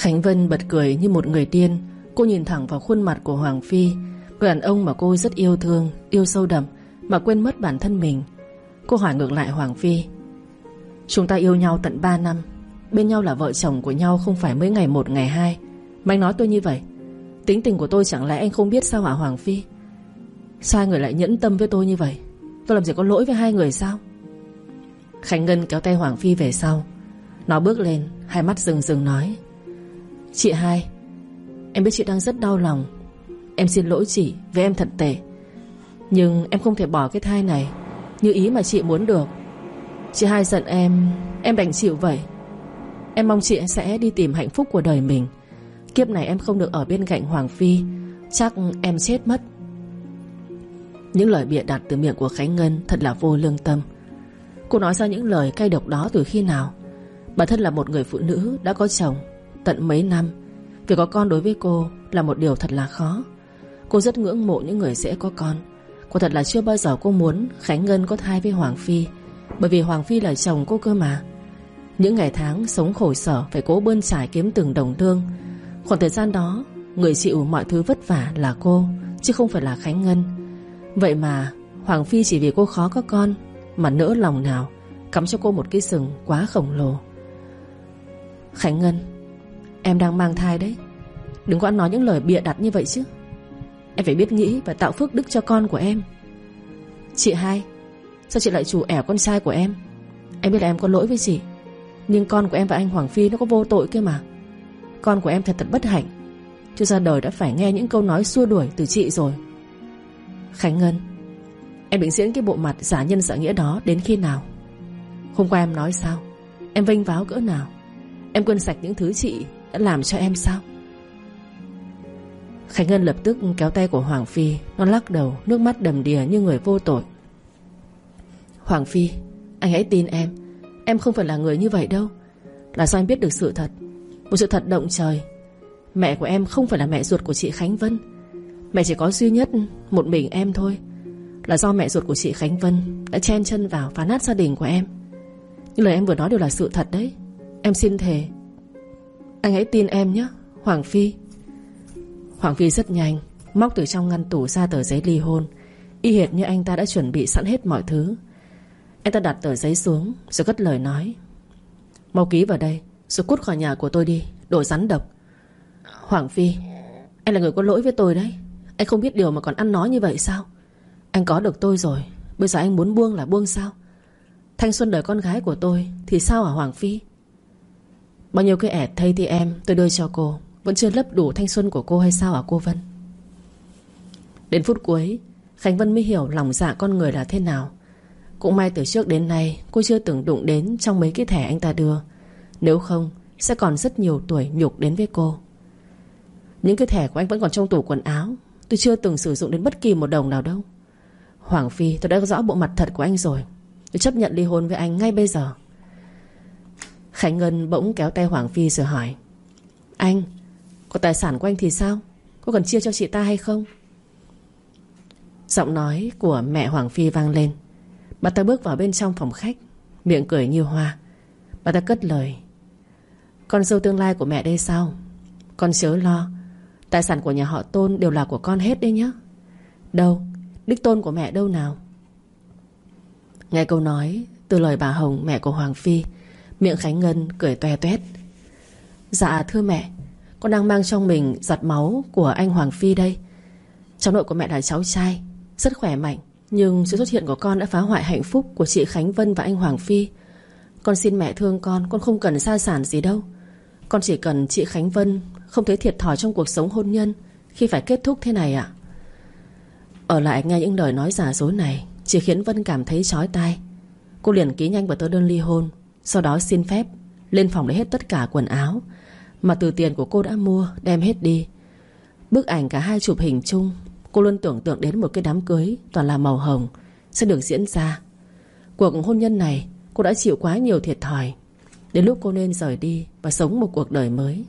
Khánh Vân bật cười như một người điên. Cô nhìn thẳng vào khuôn mặt của Hoàng Phi. Người đàn ông mà cô rất yêu thương, Yêu sâu đậm, Mà quên mất bản thân mình. Cô hỏi ngược lại Hoàng Phi, Chúng ta yêu nhau tận 3 năm, Bên nhau là vợ chồng của nhau Không phải mấy ngày một, ngày hai. Mà anh nói tôi như vậy, Tính tình của tôi chẳng lẽ anh không biết sao hả Hoàng Phi? Sao người lại nhẫn tâm với tôi như vậy? Tôi làm gì có lỗi với hai người sao? Khánh Ngân kéo tay Hoàng Phi về sau. Nó bước lên, Hai mắt rừng rừng nói Chị hai, Em biết chị đang rất đau lòng. Em xin lỗi chị với em thật tệ. Nhưng em không thể bỏ cái thai này Như ý mà chị muốn được. Chị hai giận em Em đành chịu vậy. Em mong chị sẽ đi tìm hạnh phúc của đời mình. Kiếp này em không được ở bên cạnh Hoàng Phi, Chắc em chết mất. Những lời bịa đặt từ miệng của Khánh Ngân Thật là vô lương tâm. Cô nói ra những lời cay độc đó từ khi nào? Bản thân là một người phụ nữ đã có chồng. Tận mấy năm. Việc có con đối với cô là một điều thật là khó. Cô rất ngưỡng mộ những người sẽ có con. Cô thật là chưa bao giờ cô muốn Khánh Ngân có thai với Hoàng Phi, Bởi vì Hoàng Phi là chồng cô cơ mà. Những ngày tháng sống khổ sở Phải cố bươn trải kiếm từng đồng lương Khoảng thời gian đó, Người chịu mọi thứ vất vả là cô, Chứ không phải là Khánh Ngân. Vậy mà Hoàng Phi chỉ vì cô khó có con Mà nỡ lòng nào Cắm cho cô một cái sừng quá khổng lồ. Khánh Ngân Em đang mang thai đấy. Đừng có ăn nói những lời bịa đặt như vậy chứ. Em phải biết nghĩ và tạo phước đức cho con của em. Chị hai, Sao chị lại chủ ẻo con trai của em? Em biết là em có lỗi với chị, Nhưng con của em và anh Hoàng Phi nó có vô tội kia mà. Con của em thật thật bất hạnh. Chưa ra đời đã phải nghe những câu nói xua đuổi từ chị rồi. Khánh Ngân, Em định diễn cái bộ mặt giả nhân giả nghĩa đó đến khi nào? Hôm qua em nói sao? Em vinh váo cỡ nào? Em quên sạch những thứ chị đã làm cho em sao? Khánh Ngân lập tức kéo tay của Hoàng Phi, Nó lắc đầu, Nước mắt đầm đìa như người vô tội. Hoàng Phi, Anh hãy tin em. Em không phải là người như vậy đâu. Là do em biết được sự thật. Một sự thật động trời. Mẹ của em không phải là mẹ ruột của chị Khánh Vân. Mẹ chỉ có duy nhất Một mình em thôi. Là do mẹ ruột của chị Khánh Vân Đã chen chân vào phá nát gia đình của em. Nhưng lời em vừa nói đều là sự thật đấy. Em xin thề anh hãy tin em nhé, Hoàng Phi. Hoàng Phi rất nhanh, Móc từ trong ngăn tủ ra tờ giấy ly hôn. Y hệt như anh ta đã chuẩn bị sẵn hết mọi thứ. Anh ta đặt tờ giấy xuống, Rồi cất lời nói. Mau ký vào đây, Rồi cút khỏi nhà của tôi đi, Đồ rắn độc. Hoàng Phi, Anh là người có lỗi với tôi đấy. Anh không biết điều mà còn ăn nói như vậy sao? Anh có được tôi rồi, Bây giờ anh muốn buông là buông sao? Thanh xuân đời con gái của tôi Thì sao hả Hoàng Phi? Bao nhiêu cái ẻ thây thì em, tôi đưa cho cô. Vẫn chưa lấp đủ thanh xuân của cô hay sao hả cô Vân? Đến phút cuối, Khánh Vân mới hiểu lòng dạ con người là thế nào. Cũng may từ trước đến nay, Cô chưa từng đụng đến trong mấy cái thẻ anh ta đưa. Nếu không, Sẽ còn rất nhiều tuổi nhục đến với cô. Những cái thẻ của anh vẫn còn trong tủ quần áo. Tôi chưa từng sử dụng đến bất kỳ một đồng nào đâu. Hoàng Phi, tôi đã rõ bộ mặt thật của anh rồi. Tôi chấp nhận ly hôn với anh ngay bây giờ. Khánh Ngân bỗng kéo tay Hoàng Phi rồi hỏi, Anh, Có tài sản của anh thì sao? Có cần chia cho chị ta hay không? Giọng nói của mẹ Hoàng Phi vang lên. Bà ta bước vào bên trong phòng khách, Miệng cười như hoa. Bà ta cất lời, Con dâu tương lai của mẹ đây sao? Con chớ lo, Tài sản của nhà họ Tôn đều là của con hết đấy nhé Đâu, Đích tôn của mẹ đâu nào? Nghe câu nói, Từ lời bà Hồng, mẹ của Hoàng Phi Miệng Khánh Ngân cười toe toét. Dạ thưa mẹ, Con đang mang trong mình giọt máu của anh Hoàng Phi đây. Cháu nội của mẹ là cháu trai, Rất khỏe mạnh, Nhưng sự xuất hiện của con đã phá hoại hạnh phúc Của chị Khánh Vân và anh Hoàng Phi. Con xin mẹ thương con Con không cần gia sản gì đâu. Con chỉ cần chị Khánh Vân Không thấy thiệt thòi trong cuộc sống hôn nhân Khi phải kết thúc thế này ạ. Ở lại nghe những lời nói giả dối này Chỉ khiến Vân cảm thấy chói tai. Cô liền ký nhanh vào tờ đơn ly hôn sau đó xin phép, Lên phòng lấy hết tất cả quần áo Mà từ tiền của cô đã mua, đem hết đi. Bức ảnh cả hai chụp hình chung, Cô luôn tưởng tượng đến một cái đám cưới Toàn là màu hồng Sẽ được diễn ra. Cuộc hôn nhân này, cô đã chịu quá nhiều thiệt thòi. Đến lúc cô nên rời đi Và sống một cuộc đời mới.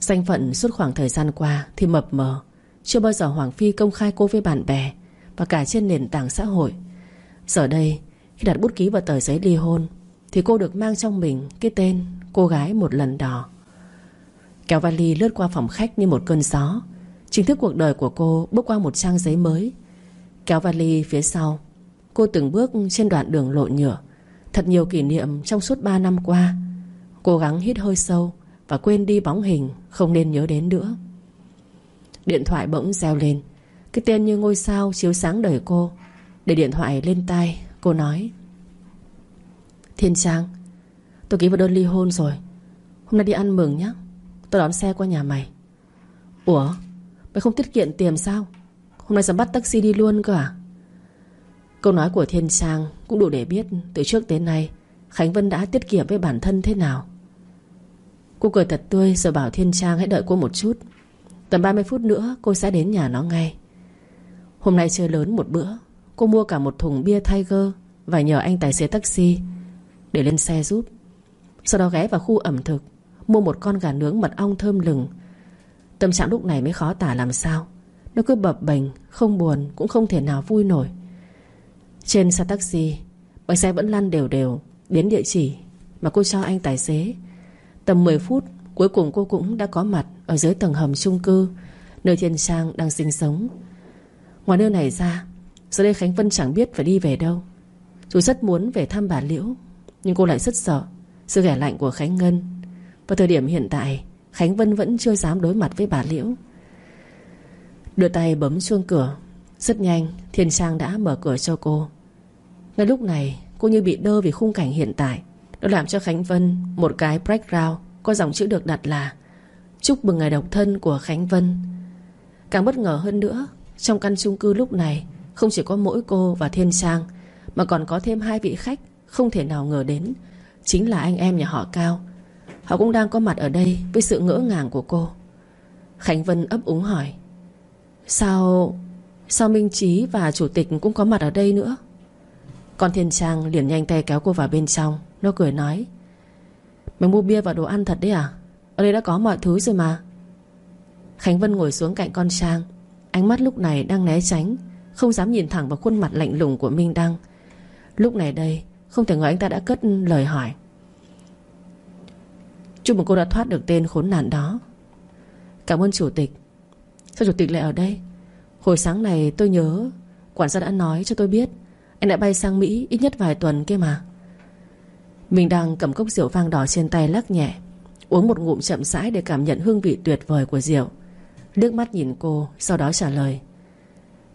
Danh phận suốt khoảng thời gian qua Thì mập mờ, Chưa bao giờ Hoàng Phi công khai cô với bạn bè Và cả trên nền tảng xã hội. Giờ đây, khi đặt bút ký vào tờ giấy ly hôn thì cô được mang trong mình Cái tên cô gái một lần đỏ Kéo vali lướt qua phòng khách như một cơn gió. Chính thức cuộc đời của cô bước qua một trang giấy mới. Kéo vali phía sau, Cô từng bước trên đoạn đường lộ nhựa. Thật nhiều kỷ niệm trong suốt 3 năm qua. Cố gắng hít hơi sâu Và quên đi bóng hình, Không nên nhớ đến nữa. Điện thoại bỗng reo lên. Cái tên như ngôi sao chiếu sáng đời cô. Để điện thoại lên tai, Cô nói Thiên Trang. Tôi ký vào đơn ly hôn rồi. Hôm nay đi ăn mừng nhé Tôi đón xe qua nhà mày. Ủa? Mày không tiết kiệm tiền sao? Hôm nay dám bắt taxi đi luôn cơ à? Câu nói của Thiên Trang Cũng đủ để biết từ trước đến nay Khánh Vân đã tiết kiệm với bản thân thế nào. Cô cười thật tươi Rồi bảo Thiên Trang hãy đợi cô một chút. Tầm 30 phút nữa cô sẽ đến nhà nó ngay. Hôm nay chơi lớn một bữa, Cô mua cả một thùng bia Tiger Và nhờ anh tài xế taxi để lên xe giúp. Sau đó ghé vào khu ẩm thực, Mua một con gà nướng mật ong thơm lừng. Tâm trạng lúc này mới khó tả làm sao. Nó cứ bập bềnh, Không buồn, cũng không thể nào vui nổi. Trên xe taxi, Bánh xe vẫn lăn đều đều, Đến địa chỉ mà cô cho anh tài xế. Tầm 10 phút, Cuối cùng cô cũng đã có mặt Ở dưới tầng hầm chung cư, Nơi Thiên Trang đang sinh sống. Ngoài nơi này ra, Giờ đây Khánh Vân chẳng biết phải đi về đâu. Dù rất muốn về thăm bà Liễu nhưng cô lại rất sợ. Sự ghẻ lạnh của Khánh Ngân. Vào thời điểm hiện tại, Khánh Vân vẫn chưa dám đối mặt với bà Liễu. Đưa tay bấm chuông cửa. Rất nhanh Thiên Trang đã mở cửa cho cô. Ngay lúc này, cô như bị đơ vì khung cảnh hiện tại. Nó làm cho Khánh Vân Một cái background Có dòng chữ được đặt là Chúc mừng ngày độc thân của Khánh Vân. Càng bất ngờ hơn nữa, Trong căn chung cư lúc này, Không chỉ có mỗi cô và Thiên Trang, Mà còn có thêm hai vị khách không thể nào ngờ đến. Chính là anh em nhà họ Cao. Họ cũng đang có mặt ở đây Với sự ngỡ ngàng của cô. Khánh Vân ấp úng hỏi, Sao Sao Minh Trí và Chủ tịch cũng có mặt ở đây nữa? Con Thiên Trang liền nhanh tay kéo cô vào bên trong, Nó cười nói, Mày mua bia và đồ ăn thật đấy à? Ở đây đã có mọi thứ rồi mà. Khánh Vân ngồi xuống cạnh con Trang, Ánh mắt lúc này đang né tránh, Không dám nhìn thẳng vào khuôn mặt lạnh lùng của Minh Đăng. Lúc này đây không thể ngờ anh ta đã cất lời hỏi. Chúc mừng cô đã thoát được tên khốn nạn đó. Cảm ơn chủ tịch. Sao chủ tịch lại ở đây? Hồi sáng này tôi nhớ, Quản gia đã nói cho tôi biết, Anh đã bay sang Mỹ ít nhất vài tuần kia mà. Mình đang cầm cốc rượu vang đỏ trên tay lắc nhẹ, Uống một ngụm chậm rãi để cảm nhận hương vị tuyệt vời của rượu. Nước mắt nhìn cô, Sau đó trả lời.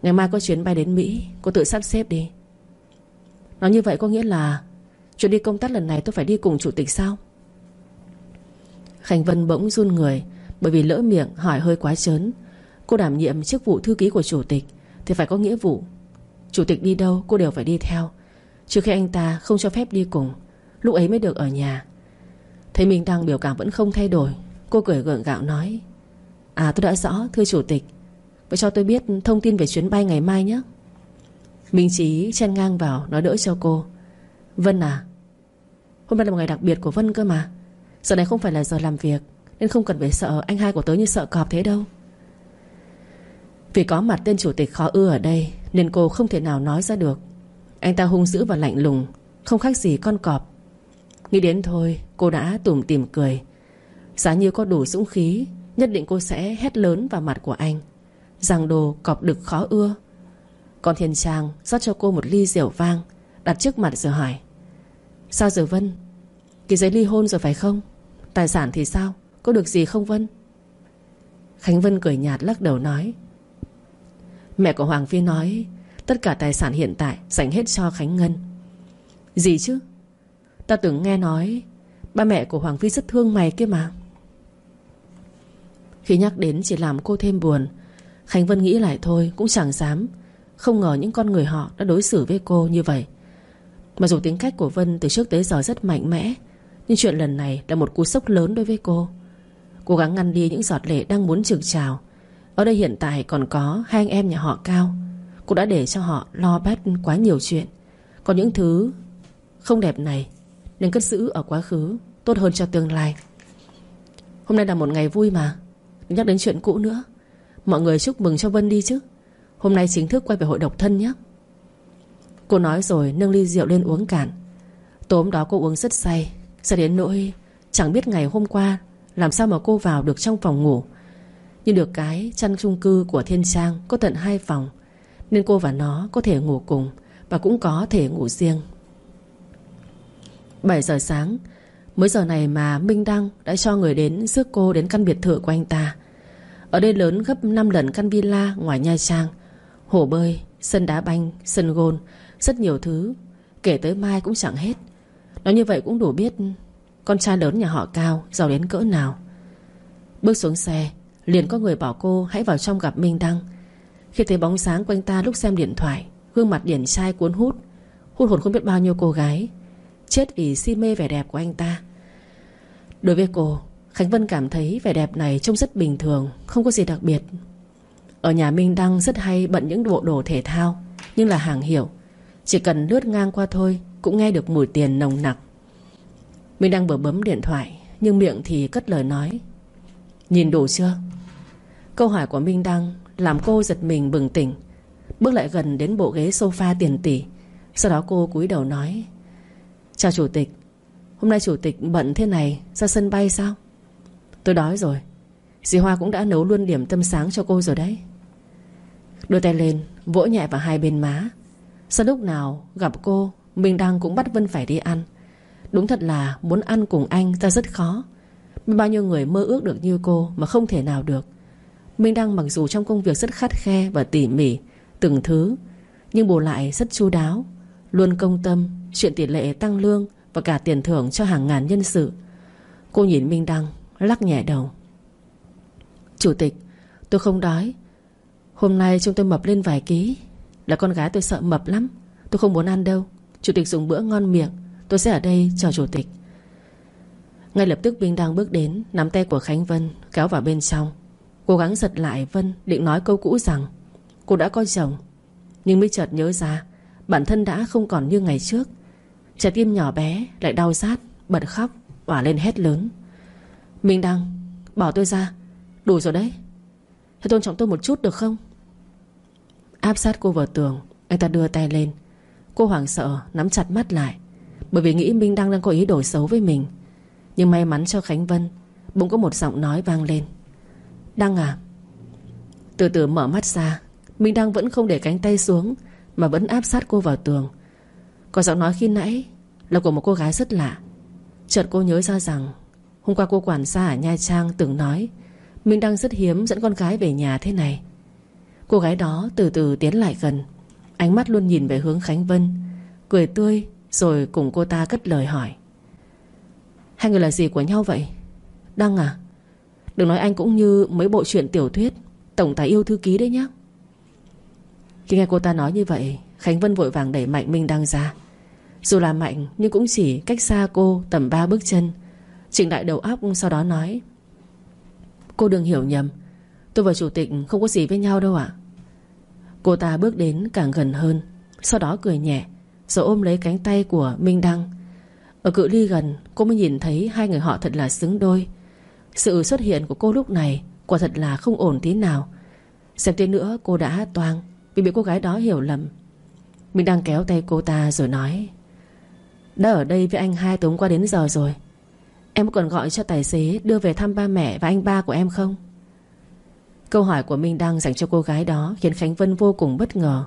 Ngày mai có chuyến bay đến Mỹ, Cô tự sắp xếp đi. Nói như vậy có nghĩa là Chuyện đi công tác lần này tôi phải đi cùng chủ tịch sao? Khánh Vân bỗng run người, Bởi vì lỡ miệng hỏi hơi quá chớn. Cô đảm nhiệm chức vụ thư ký của chủ tịch, Thì phải có nghĩa vụ. Chủ tịch đi đâu, cô đều phải đi theo. Trừ khi anh ta không cho phép đi cùng, Lúc ấy mới được ở nhà. Thấy mình đang biểu cảm vẫn không thay đổi, Cô cười gượng gạo nói À tôi đã rõ, thưa chủ tịch. Vậy cho tôi biết thông tin về chuyến bay ngày mai nhé. Minh Trí chen ngang vào, Nói đỡ cho cô. Vân à Hôm nay là một ngày đặc biệt của Vân cơ mà. Giờ này không phải là giờ làm việc, Nên không cần phải sợ anh hai của tớ như sợ cọp thế đâu. Vì có mặt tên chủ tịch khó ưa ở đây, Nên cô không thể nào nói ra được. Anh ta hung dữ và lạnh lùng, Không khác gì con cọp. Nghĩ đến thôi, cô đã tủm tìm cười. Giá như có đủ dũng khí, Nhất định cô sẽ hét lớn vào mặt của anh. Rằng đồ cọp đực khó ưa còn thiền Trang rót cho cô một ly rượu vang, Đặt trước mặt rồi hỏi. Sao giờ Vân? Ký giấy ly hôn rồi phải không? Tài sản thì sao? Có được gì không Vân? Khánh Vân cười nhạt lắc đầu nói. Mẹ của Hoàng Phi nói, Tất cả tài sản hiện tại dành hết cho Khánh Ngân. Gì chứ? Ta từng nghe nói, Ba mẹ của Hoàng Phi rất thương mày kia mà. Khi nhắc đến chỉ làm cô thêm buồn, Khánh Vân nghĩ lại thôi, Cũng chẳng dám. Không ngờ những con người họ đã đối xử với cô như vậy. Mà dù tính cách của Vân từ trước tới giờ rất mạnh mẽ, nhưng chuyện lần này là một cú sốc lớn đối với cô. Cố gắng ngăn đi những giọt lệ đang muốn trực trào. Ở đây hiện tại còn có hai anh em nhà họ Cao. Cô đã để cho họ lo bét quá nhiều chuyện. Còn những thứ không đẹp này Nên cất giữ ở quá khứ, Tốt hơn cho tương lai. Hôm nay là một ngày vui mà. Đừng nhắc đến chuyện cũ nữa. Mọi người chúc mừng cho Vân đi chứ. Hôm nay chính thức quay về hội độc thân nhé. Cô nói rồi nâng ly rượu lên uống cạn. Tối đó cô uống rất say. Sẽ đến nỗi Chẳng biết ngày hôm qua Làm sao mà cô vào được trong phòng ngủ. Nhưng được cái chăn chung cư của Thiên Trang Có tận hai phòng, Nên cô và nó có thể ngủ cùng Và cũng có thể ngủ riêng. 7 giờ sáng, Mới giờ này mà Minh Đăng đã cho người đến rước cô đến căn biệt thự của anh ta. Ở đây lớn gấp 5 lần căn villa ngoài Nha Trang. Hồ bơi, sân đá banh, sân gôn Rất nhiều thứ. Kể tới mai cũng chẳng hết. Nói như vậy cũng đủ biết Con trai lớn nhà họ Cao giàu đến cỡ nào. Bước xuống xe Liền có người bảo cô hãy vào trong gặp Minh Đăng. Khi thấy bóng sáng quanh ta lúc xem điện thoại Gương mặt điển trai cuốn hút Hút hồn không biết bao nhiêu cô gái. Chết vì si mê vẻ đẹp của anh ta. Đối với cô Khánh Vân cảm thấy vẻ đẹp này trông rất bình thường Không có gì đặc biệt. Ở nhà Minh Đăng rất hay bận những bộ đồ thể thao, Nhưng là hàng hiệu Chỉ cần lướt ngang qua thôi, Cũng nghe được mùi tiền nồng nặc. Minh Đăng vừa bấm điện thoại, Nhưng miệng thì cất lời nói. Nhìn đủ chưa? Câu hỏi của Minh Đăng Làm cô giật mình bừng tỉnh, Bước lại gần đến bộ ghế sofa tiền tỷ. Sau đó cô cúi đầu nói, Chào chủ tịch, Hôm nay chủ tịch bận thế này, Ra sân bay sao? Tôi đói rồi, Dì Hoa cũng đã nấu luôn điểm tâm sáng cho cô rồi đấy. Đưa tay lên, Vỗ nhẹ vào hai bên má. Sao lúc nào gặp cô, Mình đang cũng bắt Vân phải đi ăn. Đúng thật là muốn ăn cùng anh ta rất khó. Bao nhiêu người mơ ước được như cô Mà không thể nào được. Minh Đăng mặc dù trong công việc rất khắt khe và tỉ mỉ, Từng thứ, Nhưng bù lại rất chu đáo, Luôn công tâm, Chuyện tỷ lệ tăng lương Và cả tiền thưởng cho hàng ngàn nhân sự. Cô nhìn Minh Đăng, Lắc nhẹ đầu. Chủ tịch, Tôi không đói Hôm nay chúng tôi mập lên vài ký. Là con gái tôi sợ mập lắm. Tôi không muốn ăn đâu. Chủ tịch dùng bữa ngon miệng. Tôi sẽ ở đây chờ chủ tịch. Ngay lập tức Vinh đang bước đến, Nắm tay của Khánh Vân, Kéo vào bên trong. Cố gắng giật lại Vân, Định nói câu cũ rằng, Cô đã có chồng. Nhưng mới chợt nhớ ra, Bản thân đã không còn như ngày trước. Trái tim nhỏ bé, lại đau rát, Bật khóc Quả lên hét lớn. Minh Đăng Bỏ tôi ra. Đủ rồi đấy. Hãy tôn trọng tôi một chút được không? Áp sát cô vào tường. Anh ta đưa tay lên. Cô hoảng sợ, nắm chặt mắt lại. Bởi vì nghĩ Minh Đăng đang có ý đồ xấu với mình. Nhưng may mắn cho Khánh Vân, Bỗng có một giọng nói vang lên. Đăng à. Từ từ mở mắt ra, Minh Đăng vẫn không để cánh tay xuống, Mà vẫn áp sát cô vào tường. Có giọng nói khi nãy Là của một cô gái rất lạ. Chợt cô nhớ ra rằng, Hôm qua cô quản gia ở Nha Trang từng nói, Minh Đăng rất hiếm dẫn con gái về nhà thế này. Cô gái đó từ từ tiến lại gần. Ánh mắt luôn nhìn về hướng Khánh Vân, Cười tươi Rồi cùng cô ta cất lời hỏi. Hai người là gì của nhau vậy? Đăng à? Đừng nói anh cũng như mấy bộ truyện tiểu thuyết, Tổng tài yêu thư ký đấy nhá. Khi nghe cô ta nói như vậy, Khánh Vân vội vàng đẩy Mạnh Minh Đăng ra. Dù là Mạnh, nhưng cũng chỉ cách xa cô tầm 3 bước chân. Trịnh Đại đầu óc sau đó nói, Cô đừng hiểu nhầm. Tôi và chủ tịch không có gì với nhau đâu ạ. Cô ta bước đến càng gần hơn, Sau đó cười nhẹ, Rồi ôm lấy cánh tay của Minh Đăng. Ở cự ly gần, cô mới nhìn thấy Hai người họ thật là xứng đôi. Sự xuất hiện của cô lúc này Quả thật là không ổn tí nào. Xem tí nữa cô đã toang, Vì bị cô gái đó hiểu lầm. Minh Đăng kéo tay cô ta rồi nói, Đã ở đây với anh hai tối qua đến giờ rồi. Em còn gọi cho tài xế đưa về thăm ba mẹ và anh ba của em không? Câu hỏi của Minh Đăng dành cho cô gái đó Khiến Khánh Vân vô cùng bất ngờ.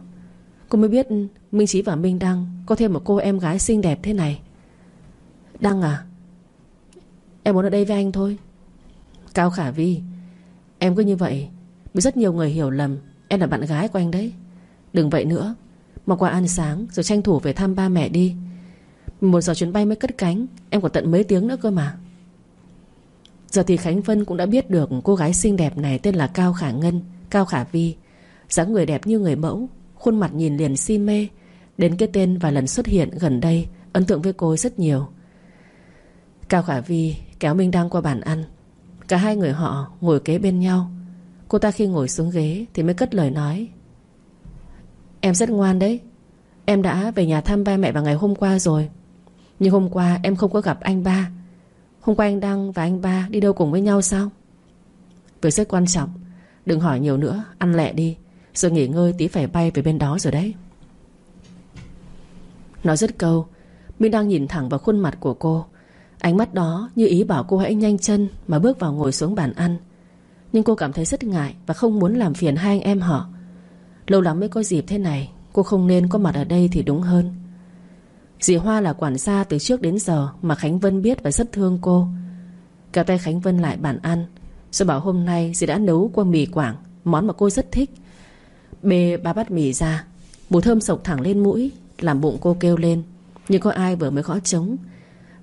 Cô mới biết Minh Chí và Minh Đăng Có thêm một cô em gái xinh đẹp thế này. Đăng à Em muốn ở đây với anh thôi. Cao Khả Vi, Em cứ như vậy, Bị rất nhiều người hiểu lầm, Em là bạn gái của anh đấy. Đừng vậy nữa, Mà qua ăn sáng rồi tranh thủ về thăm ba mẹ đi. Một giờ chuyến bay mới cất cánh, Em còn tận mấy tiếng nữa cơ mà. Giờ thì Khánh Vân cũng đã biết được Cô gái xinh đẹp này tên là Cao Khả Ngân, Cao Khả Vi. Dáng người đẹp như người mẫu, Khuôn mặt nhìn liền si mê. Đến cái tên và lần xuất hiện gần đây, Ấn tượng với cô rất nhiều. Cao Khả Vi kéo Minh Đăng qua bàn ăn. Cả hai người họ ngồi kế bên nhau. Cô ta khi ngồi xuống ghế Thì mới cất lời nói. Em rất ngoan đấy. Em đã về nhà thăm ba mẹ vào ngày hôm qua rồi. Nhưng hôm qua em không có gặp anh ba. Hôm qua anh Đăng và anh ba đi đâu cùng với nhau sao? Việc rất quan trọng. Đừng hỏi nhiều nữa, Ăn lẹ đi. Rồi nghỉ ngơi tí phải bay về bên đó rồi đấy. Nói rất câu, Minh đang nhìn thẳng vào khuôn mặt của cô. Ánh mắt đó như ý bảo cô hãy nhanh chân Mà bước vào ngồi xuống bàn ăn. Nhưng cô cảm thấy rất ngại Và không muốn làm phiền hai anh em họ. Lâu lắm mới có dịp thế này, Cô không nên có mặt ở đây thì đúng hơn. Dì Hoa là quản gia từ trước đến giờ Mà Khánh Vân biết và rất thương cô. Kéo tay Khánh Vân lại bàn ăn. Rồi bảo hôm nay dì đã nấu qua mì quảng, Món mà cô rất thích. Bê ba bát mì ra Mùi thơm sộc thẳng lên mũi, Làm bụng cô kêu lên. Nhưng có ai vừa mới gõ trống?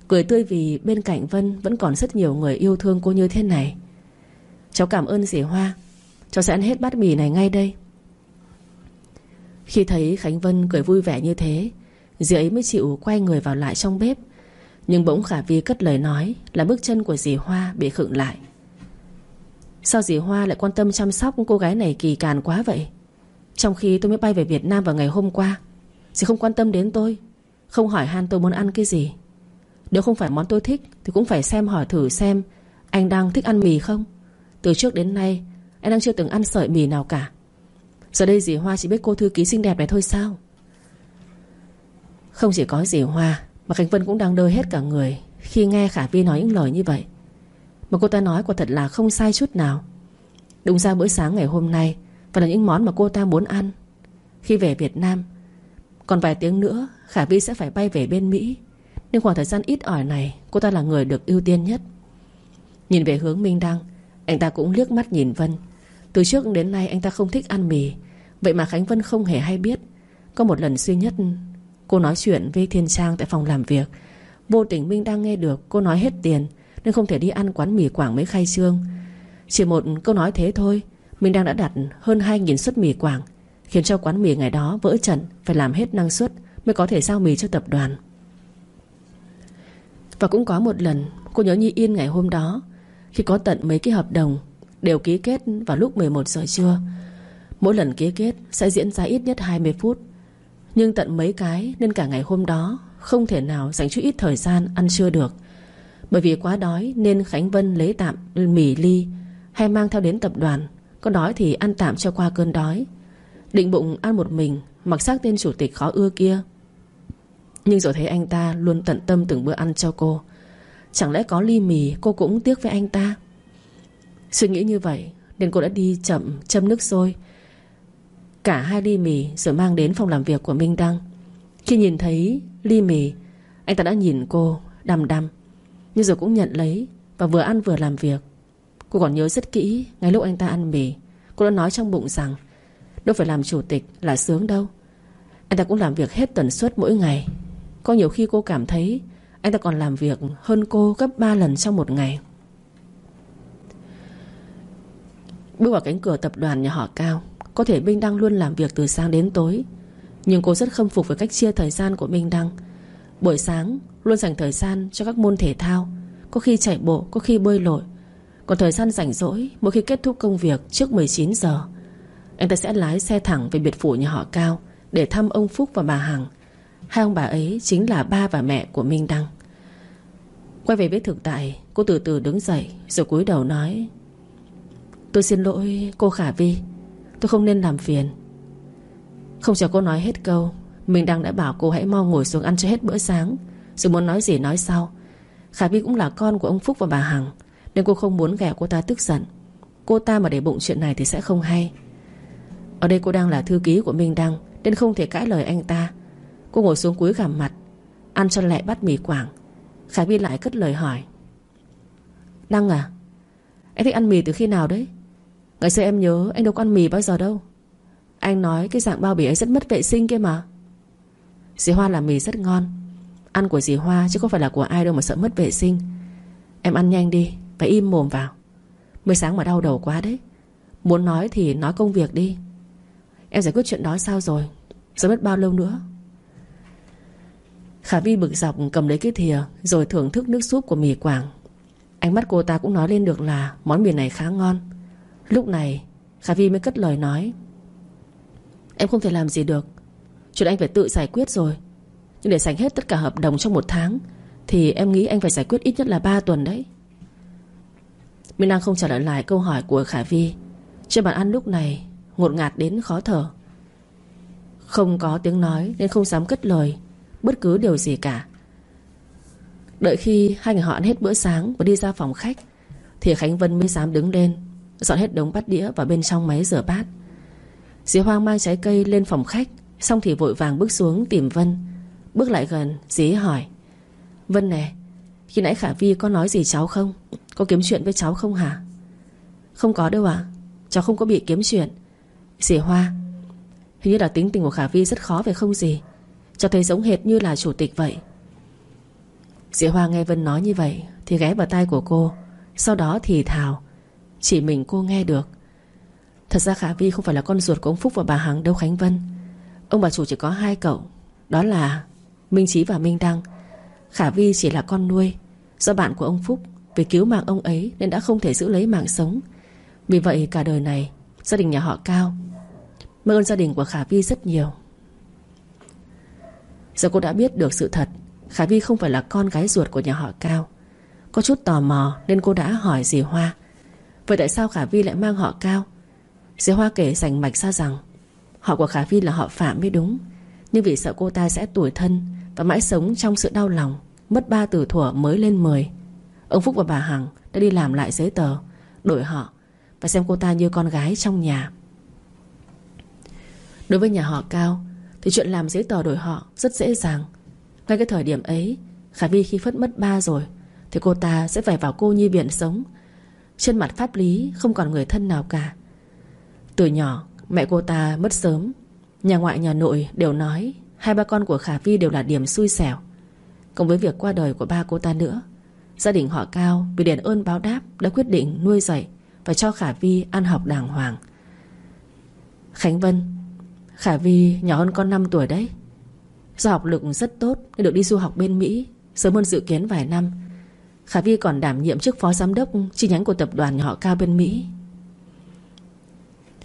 Cười tươi vì bên cạnh Vân Vẫn còn rất nhiều người yêu thương cô như thế này. Cháu cảm ơn dì Hoa. Cháu sẽ ăn hết bát mì này ngay đây. Khi thấy Khánh Vân cười vui vẻ như thế Dì ấy mới chịu quay người vào lại trong bếp. Nhưng bỗng Khả Vi cất lời nói Là bước chân của dì Hoa bị khựng lại. Sao dì Hoa lại quan tâm chăm sóc cô gái này kỳ càn quá vậy? Trong khi tôi mới bay về Việt Nam vào ngày hôm qua, Dì không quan tâm đến tôi, Không hỏi han tôi muốn ăn cái gì. Nếu không phải món tôi thích Thì cũng phải xem hỏi thử xem Anh đang thích ăn mì không. Từ trước đến nay, Anh đang chưa từng ăn sợi mì nào cả. Giờ đây dì Hoa chỉ biết cô thư ký xinh đẹp này thôi sao? Không chỉ có dì Hoa, Mà Khánh Vân cũng đang đơ hết cả người Khi nghe Khả Vi nói những lời như vậy. Mà cô ta nói quả thật là không sai chút nào. Đúng ra bữa sáng ngày hôm nay Và là những món mà cô ta muốn ăn. Khi về Việt Nam, Còn vài tiếng nữa, Khả Vi sẽ phải bay về bên Mỹ. Nên khoảng thời gian ít ỏi này, Cô ta là người được ưu tiên nhất. Nhìn về hướng Minh Đăng, Anh ta cũng liếc mắt nhìn Vân. Từ trước đến nay anh ta không thích ăn mì, Vậy mà Khánh Vân không hề hay biết. Có một lần duy nhất Cô nói chuyện với Thiên Trang tại phòng làm việc. Vô tình Minh đang nghe được, cô nói hết tiền, Nên không thể đi ăn quán mì Quảng mới khai trương Chỉ một câu nói thế thôi, Minh đang đã đặt hơn 2.000 suất mì Quảng, Khiến cho quán mì ngày đó vỡ trận, Phải làm hết năng suất Mới có thể giao mì cho tập đoàn. Và cũng có một lần, Cô nhớ như yên ngày hôm đó, Khi có tận mấy cái hợp đồng Đều ký kết vào lúc 11 giờ trưa. Mỗi lần ký kết sẽ diễn ra ít nhất 20 phút. Nhưng tận mấy cái Nên cả ngày hôm đó Không thể nào dành chút ít thời gian ăn trưa được. Bởi vì quá đói Nên Khánh Vân lấy tạm mì ly Hay mang theo đến tập đoàn. Có đói thì ăn tạm cho qua cơn đói. Định bụng ăn một mình, Mặc xác tên chủ tịch khó ưa kia. Nhưng rồi thấy anh ta Luôn tận tâm từng bữa ăn cho cô. Chẳng lẽ có ly mì cô cũng tiếc với anh ta? Suy nghĩ như vậy, Nên cô đã đi chậm, châm nước sôi Cả hai ly mì rồi mang đến phòng làm việc của Minh Đăng. Khi nhìn thấy ly mì, Anh ta đã nhìn cô đăm đăm, Nhưng rồi cũng nhận lấy Và vừa ăn vừa làm việc. Cô còn nhớ rất kỹ Ngay lúc anh ta ăn mì. Cô đã nói trong bụng rằng, Đâu phải làm chủ tịch là sướng đâu. Anh ta cũng làm việc hết tần suất mỗi ngày. Có nhiều khi cô cảm thấy Anh ta còn làm việc hơn cô gấp 3 lần trong một ngày. Bước vào cánh cửa tập đoàn nhà họ Cao có thể Minh Đăng luôn làm việc từ sáng đến tối. Nhưng cô rất khâm phục với cách chia thời gian của Minh Đăng. Buổi sáng luôn dành thời gian cho các môn thể thao. Có khi chạy bộ, có khi bơi lội. Còn thời gian rảnh rỗi Mỗi khi kết thúc công việc trước 19 giờ Anh ta sẽ lái xe thẳng về biệt phủ nhà họ Cao Để thăm ông Phúc và bà Hằng. Hai ông bà ấy chính là ba và mẹ của Minh Đăng. Quay về với thực tại Cô từ từ đứng dậy Rồi cúi đầu nói Tôi xin lỗi cô Khả Vi. Tôi không nên làm phiền. Không chờ cô nói hết câu, Mình đang đã bảo cô hãy mau ngồi xuống ăn cho hết bữa sáng. Dù muốn nói gì nói sau. Khả Vi cũng là con của ông Phúc và bà Hằng, Nên cô không muốn ghẻ cô ta tức giận. Cô ta mà để bụng chuyện này thì sẽ không hay. Ở đây cô đang là thư ký của Minh Đăng, Nên không thể cãi lời anh ta. Cô ngồi xuống cúi gằm mặt, Ăn cho lẹ bát mì quảng. Khả Vi lại cất lời hỏi. Đăng à Anh thích ăn mì từ khi nào đấy? Ngày xưa em nhớ, anh đâu có ăn mì bao giờ đâu. Anh nói cái dạng bao bì ấy rất mất vệ sinh kia mà. Dì Hoa làm mì rất ngon. Ăn của dì Hoa chứ không phải là của ai đâu mà sợ mất vệ sinh. Em ăn nhanh đi Phải im mồm vào. Mới sáng mà đau đầu quá đấy. Muốn nói thì nói công việc đi. Em giải quyết chuyện đó sao rồi? Rồi mất bao lâu nữa? Khả Vi bực dọc cầm lấy cái thìa Rồi thưởng thức nước súp của mì quảng. Ánh mắt cô ta cũng nói lên được là Món mì này khá ngon. Lúc này, Khả Vi mới cất lời nói. Em không thể làm gì được. Chuyện anh phải tự giải quyết rồi. Nhưng để sánh hết tất cả hợp đồng trong một tháng, Thì em nghĩ anh phải giải quyết ít nhất là 3 tuần đấy. Minh Lan không trả lời lại câu hỏi của Khả Vi Trên bàn ăn lúc này, Ngột ngạt đến khó thở. Không có tiếng nói Nên không dám cất lời, Bất cứ điều gì cả. Đợi khi hai người họ ăn hết bữa sáng Và đi ra phòng khách, Thì Khánh Vân mới dám đứng lên. Dọn hết đống bát đĩa vào bên trong máy rửa bát. Dì Hoang mang trái cây lên phòng khách, Xong thì vội vàng bước xuống tìm Vân. Bước lại gần dì hỏi, Vân nè, Khi nãy Khả Vi có nói gì cháu không? Có kiếm chuyện với cháu không hả? Không có đâu ạ, Cháu không có bị kiếm chuyện. Dì Hoa, Hình như là tính tình của Khả Vi rất khó phải không gì. Cháu thấy giống hệt như là chủ tịch vậy. Dì Hoa nghe Vân nói như vậy Thì ghé vào tay của cô, Sau đó thì thào chỉ mình cô nghe được. Thật ra Khả Vi không phải là con ruột của ông Phúc và bà Hằng đâu, Khánh Vân. Ông bà chủ chỉ có hai cậu, Đó là Minh Trí và Minh Đăng. Khả Vi chỉ là con nuôi Do bạn của ông Phúc Vì cứu mạng ông ấy nên đã không thể giữ lấy mạng sống. Vì vậy cả đời này, Gia đình nhà họ Cao Mơ ơn gia đình của Khả Vi rất nhiều. Giờ cô đã biết được sự thật, Khả Vi không phải là con gái ruột của nhà họ Cao. Có chút tò mò Nên cô đã hỏi dì Hoa Vậy tại sao Khả Vi lại mang họ Cao? Diệp Hoa kể rành mạch ra rằng, Họ của Khả Vi là họ Phạm mới đúng. Nhưng vì sợ cô ta sẽ tuổi thân Và mãi sống trong sự đau lòng, Mất ba từ thuở mới lên 10 Ông Phúc và bà Hằng đã đi làm lại giấy tờ, Đổi họ Và xem cô ta như con gái trong nhà. Đối với nhà họ Cao, Thì chuyện làm giấy tờ đổi họ rất dễ dàng. Ngay cái thời điểm ấy, Khả Vi khi phất mất ba rồi, Thì cô ta sẽ phải vào cô nhi viện sống trên mặt pháp lý không còn người thân nào cả. Từ nhỏ, Mẹ cô ta mất sớm. Nhà ngoại, nhà nội đều nói Hai ba con của Khả Vi đều là điểm xui xẻo. Cộng với việc qua đời của ba cô ta nữa, Gia đình họ Cao vì đền ơn báo đáp Đã quyết định nuôi dạy Và cho Khả Vi ăn học đàng hoàng. Khánh Vân, Khả Vi nhỏ hơn con 5 tuổi đấy. Do học lực rất tốt Nên được đi du học bên Mỹ, Sớm hơn dự kiến vài năm. Khả Vi còn đảm nhiệm chức phó giám đốc Chi nhánh của tập đoàn họ cao bên Mỹ.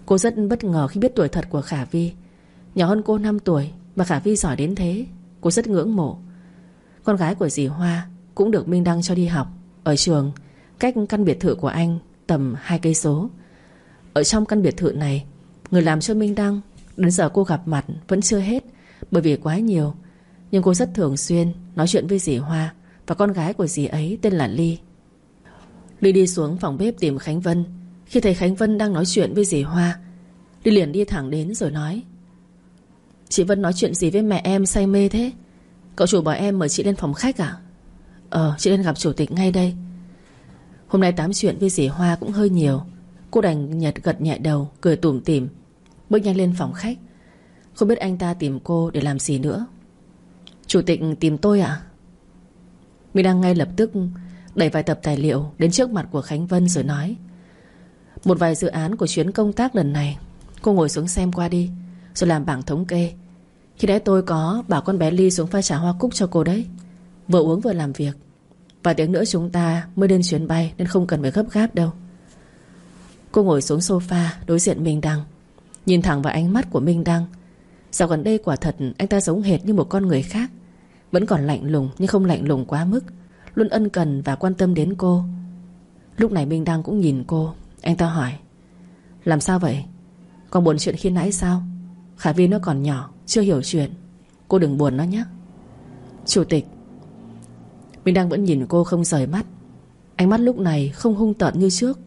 Cô rất bất ngờ khi biết tuổi thật của Khả Vi. Nhỏ hơn cô 5 tuổi Mà Khả Vi giỏi đến thế, Cô rất ngưỡng mộ. Con gái của dì Hoa Cũng được Minh Đăng cho đi học. Ở trường, Cách căn biệt thự của anh Tầm 2 cây số. Ở trong căn biệt thự này, Người làm cho Minh Đăng Đến giờ cô gặp mặt vẫn chưa hết Bởi vì quá nhiều. Nhưng cô rất thường xuyên nói chuyện với dì Hoa và con gái của dì ấy tên là Ly. Ly đi xuống phòng bếp tìm Khánh Vân. Khi thấy Khánh Vân đang nói chuyện với dì Hoa, Ly liền đi thẳng đến rồi nói, Chị Vân nói chuyện gì với mẹ em say mê thế? Cậu chủ bảo em mời chị lên phòng khách à? Ờ chị lên gặp chủ tịch ngay đây. Hôm nay tám chuyện với dì Hoa cũng hơi nhiều. Cô đành nhật gật nhẹ đầu, Cười tủm tỉm, Bước nhanh lên phòng khách. Không biết anh ta tìm cô để làm gì nữa. Chủ tịch tìm tôi à? Mình đang ngay lập tức Đẩy vài tập tài liệu Đến trước mặt của Khánh Vân rồi nói, Một vài dự án của chuyến công tác lần này, Cô ngồi xuống xem qua đi, Rồi làm bảng thống kê. Khi đấy tôi có bảo con bé Ly xuống pha trà hoa cúc cho cô đấy. Vừa uống vừa làm việc. Vài tiếng nữa chúng ta mới lên chuyến bay Nên không cần phải gấp gáp đâu. Cô ngồi xuống sofa đối diện Minh Đăng, Nhìn thẳng vào ánh mắt của Minh Đăng. Dạo gần đây quả thật anh ta giống hệt như một con người khác. Vẫn còn lạnh lùng Nhưng không lạnh lùng quá mức. Luôn ân cần và quan tâm đến cô. Lúc này Minh Đăng cũng nhìn cô. Anh ta hỏi, Làm sao vậy? Còn buồn chuyện khi nãy sao? Khả Vi nó còn nhỏ, Chưa hiểu chuyện. Cô đừng buồn nó nhé. Chủ tịch. Minh Đăng vẫn nhìn cô không rời mắt. Ánh mắt lúc này không hung tợn như trước.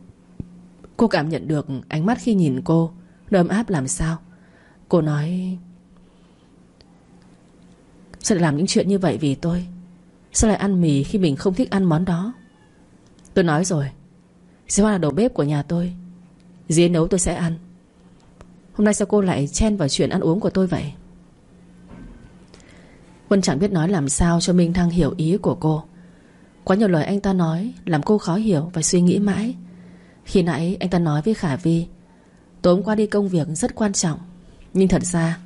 Cô cảm nhận được ánh mắt khi nhìn cô. Nó ấm áp làm sao? Cô nói Sao lại làm những chuyện như vậy vì tôi. Sao lại ăn mì khi mình không thích ăn món đó? Tôi nói rồi. Dì Hoa là đầu bếp của nhà tôi. Dì nấu tôi sẽ ăn. Hôm nay sao cô lại chen vào chuyện ăn uống của tôi vậy? Quân chẳng biết nói làm sao cho Minh Thăng hiểu ý của cô. Quá nhiều lời anh ta nói Làm cô khó hiểu và suy nghĩ mãi. Khi nãy anh ta nói với Khả Vi, Tối hôm qua đi công việc rất quan trọng, Nhưng thật ra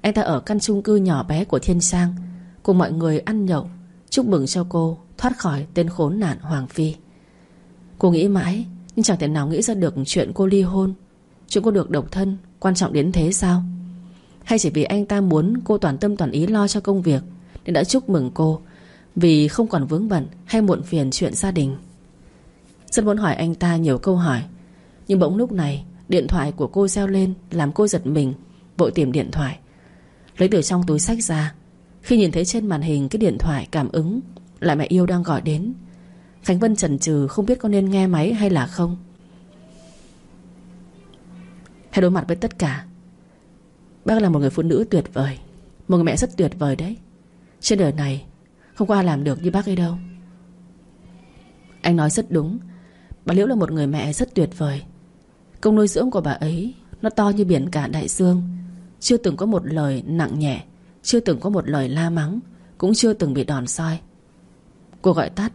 anh ta ở căn chung cư nhỏ bé của Thiên Sang, Cùng mọi người ăn nhậu, Chúc mừng cho cô, thoát khỏi tên khốn nạn Hoàng Phi. Cô nghĩ mãi, Nhưng chẳng thể nào nghĩ ra được chuyện cô ly hôn. Chuyện cô được độc thân, Quan trọng đến thế sao? Hay chỉ vì anh ta muốn cô toàn tâm toàn ý lo cho công việc, Nên đã chúc mừng cô, Vì không còn vướng bận Hay muộn phiền chuyện gia đình? Rất muốn hỏi anh ta nhiều câu hỏi, Nhưng bỗng lúc này, Điện thoại của cô reo lên, Làm cô giật mình, Vội tìm điện thoại. Lấy từ trong túi sách ra. Khi nhìn thấy trên màn hình cái điện thoại cảm ứng Là mẹ yêu đang gọi đến. Khánh Vân chần chừ không biết có nên nghe máy hay là không. Hãy đối mặt với tất cả. Bác là một người phụ nữ tuyệt vời, Một người mẹ rất tuyệt vời đấy. Trên đời này, Không có ai làm được như bác ấy đâu. Anh nói rất đúng. Bà Liễu là một người mẹ rất tuyệt vời. Công nuôi dưỡng của bà ấy, Nó to như biển cả đại dương. Chưa từng có một lời nặng nhẹ, Chưa từng có một lời la mắng, Cũng chưa từng bị đòn soi. Cô gọi tắt.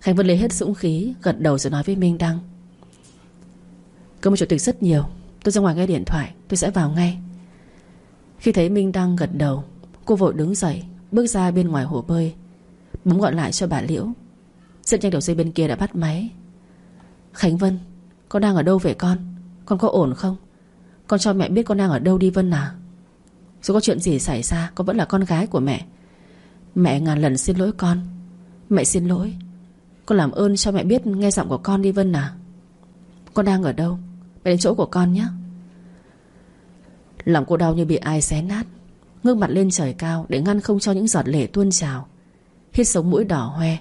Khánh Vân lấy hết dũng khí, Gật đầu rồi nói với Minh Đăng. Cơ một chủ tịch rất nhiều. Tôi ra ngoài nghe điện thoại, Tôi sẽ vào ngay. Khi thấy Minh Đăng gật đầu, Cô vội đứng dậy, Bước ra bên ngoài hồ bơi, Bấm gọi lại cho bà Liễu. Rất nhanh đầu dây bên kia đã bắt máy. Khánh Vân, Con đang ở đâu vậy con? Con có ổn không? Con cho mẹ biết con đang ở đâu đi Vân à? Dù có chuyện gì xảy ra Con vẫn là con gái của mẹ. Mẹ ngàn lần xin lỗi con. Mẹ xin lỗi. Con làm ơn cho mẹ biết nghe giọng của con đi Vân à. Con đang ở đâu? Mẹ đến chỗ của con nhé. Lòng cô đau như bị ai xé nát. Ngước mặt lên trời cao Để ngăn không cho những giọt lệ tuôn trào. Hít sống mũi đỏ hoe.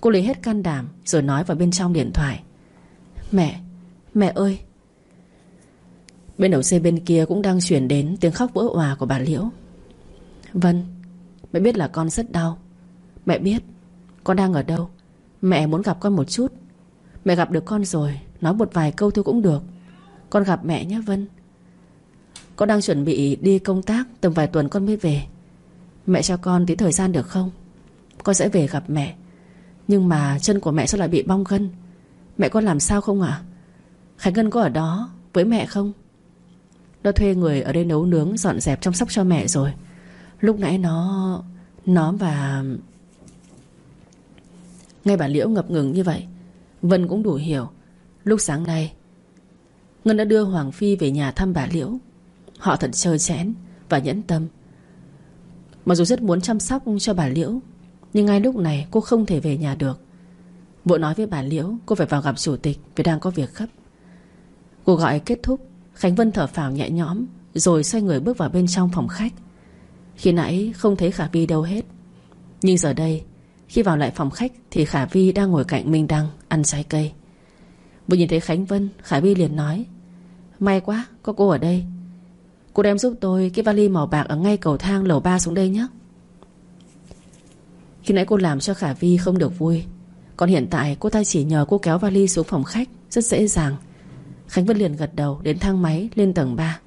Cô lấy hết can đảm Rồi nói vào bên trong điện thoại. Mẹ, mẹ ơi Bên đầu xe bên kia cũng đang chuyển đến Tiếng khóc vỡ òa của bà Liễu. Vân, Mẹ biết là con rất đau. Mẹ biết, Con đang ở đâu? Mẹ muốn gặp con một chút. Mẹ gặp được con rồi, Nói một vài câu thôi cũng được. Con gặp mẹ nhé, Vân. Con đang chuẩn bị đi công tác, Tầm vài tuần con mới về. Mẹ cho con tí thời gian được không? Con sẽ về gặp mẹ. Nhưng mà chân của mẹ sao lại bị bong gân? Mẹ con làm sao không ạ? À? Khánh Ngân có ở đó với mẹ không? Nó thuê người ở đây nấu nướng Dọn dẹp chăm sóc cho mẹ rồi. Lúc nãy nó Nó và Ngay bà Liễu ngập ngừng như vậy. Vân cũng đủ hiểu. Lúc sáng nay, Ngân đã đưa Hoàng Phi về nhà thăm bà Liễu. Họ thật chơi chẽn Và nhẫn tâm. Mặc dù rất muốn chăm sóc cho bà Liễu, Nhưng ngay lúc này cô không thể về nhà được. Bộ nói với bà Liễu, Cô phải vào gặp chủ tịch vì đang có việc gấp. Cuộc gọi kết thúc. Khánh Vân thở phào nhẹ nhõm, Rồi xoay người bước vào bên trong phòng khách. Khi nãy không thấy Khả Vi đâu hết. Nhưng giờ đây, Khi vào lại phòng khách Thì Khả Vi đang ngồi cạnh Minh Đăng Ăn trái cây. Vừa nhìn thấy Khánh Vân, Khả Vi liền nói, May quá, có cô ở đây. Cô đem giúp tôi cái vali màu bạc Ở ngay cầu thang lầu 3 xuống đây nhé. Khi nãy cô làm cho Khả Vi không được vui, Còn hiện tại cô ta chỉ nhờ cô kéo vali xuống phòng khách, Rất dễ dàng. Khánh Vân liền gật đầu, đến thang máy, lên tầng 3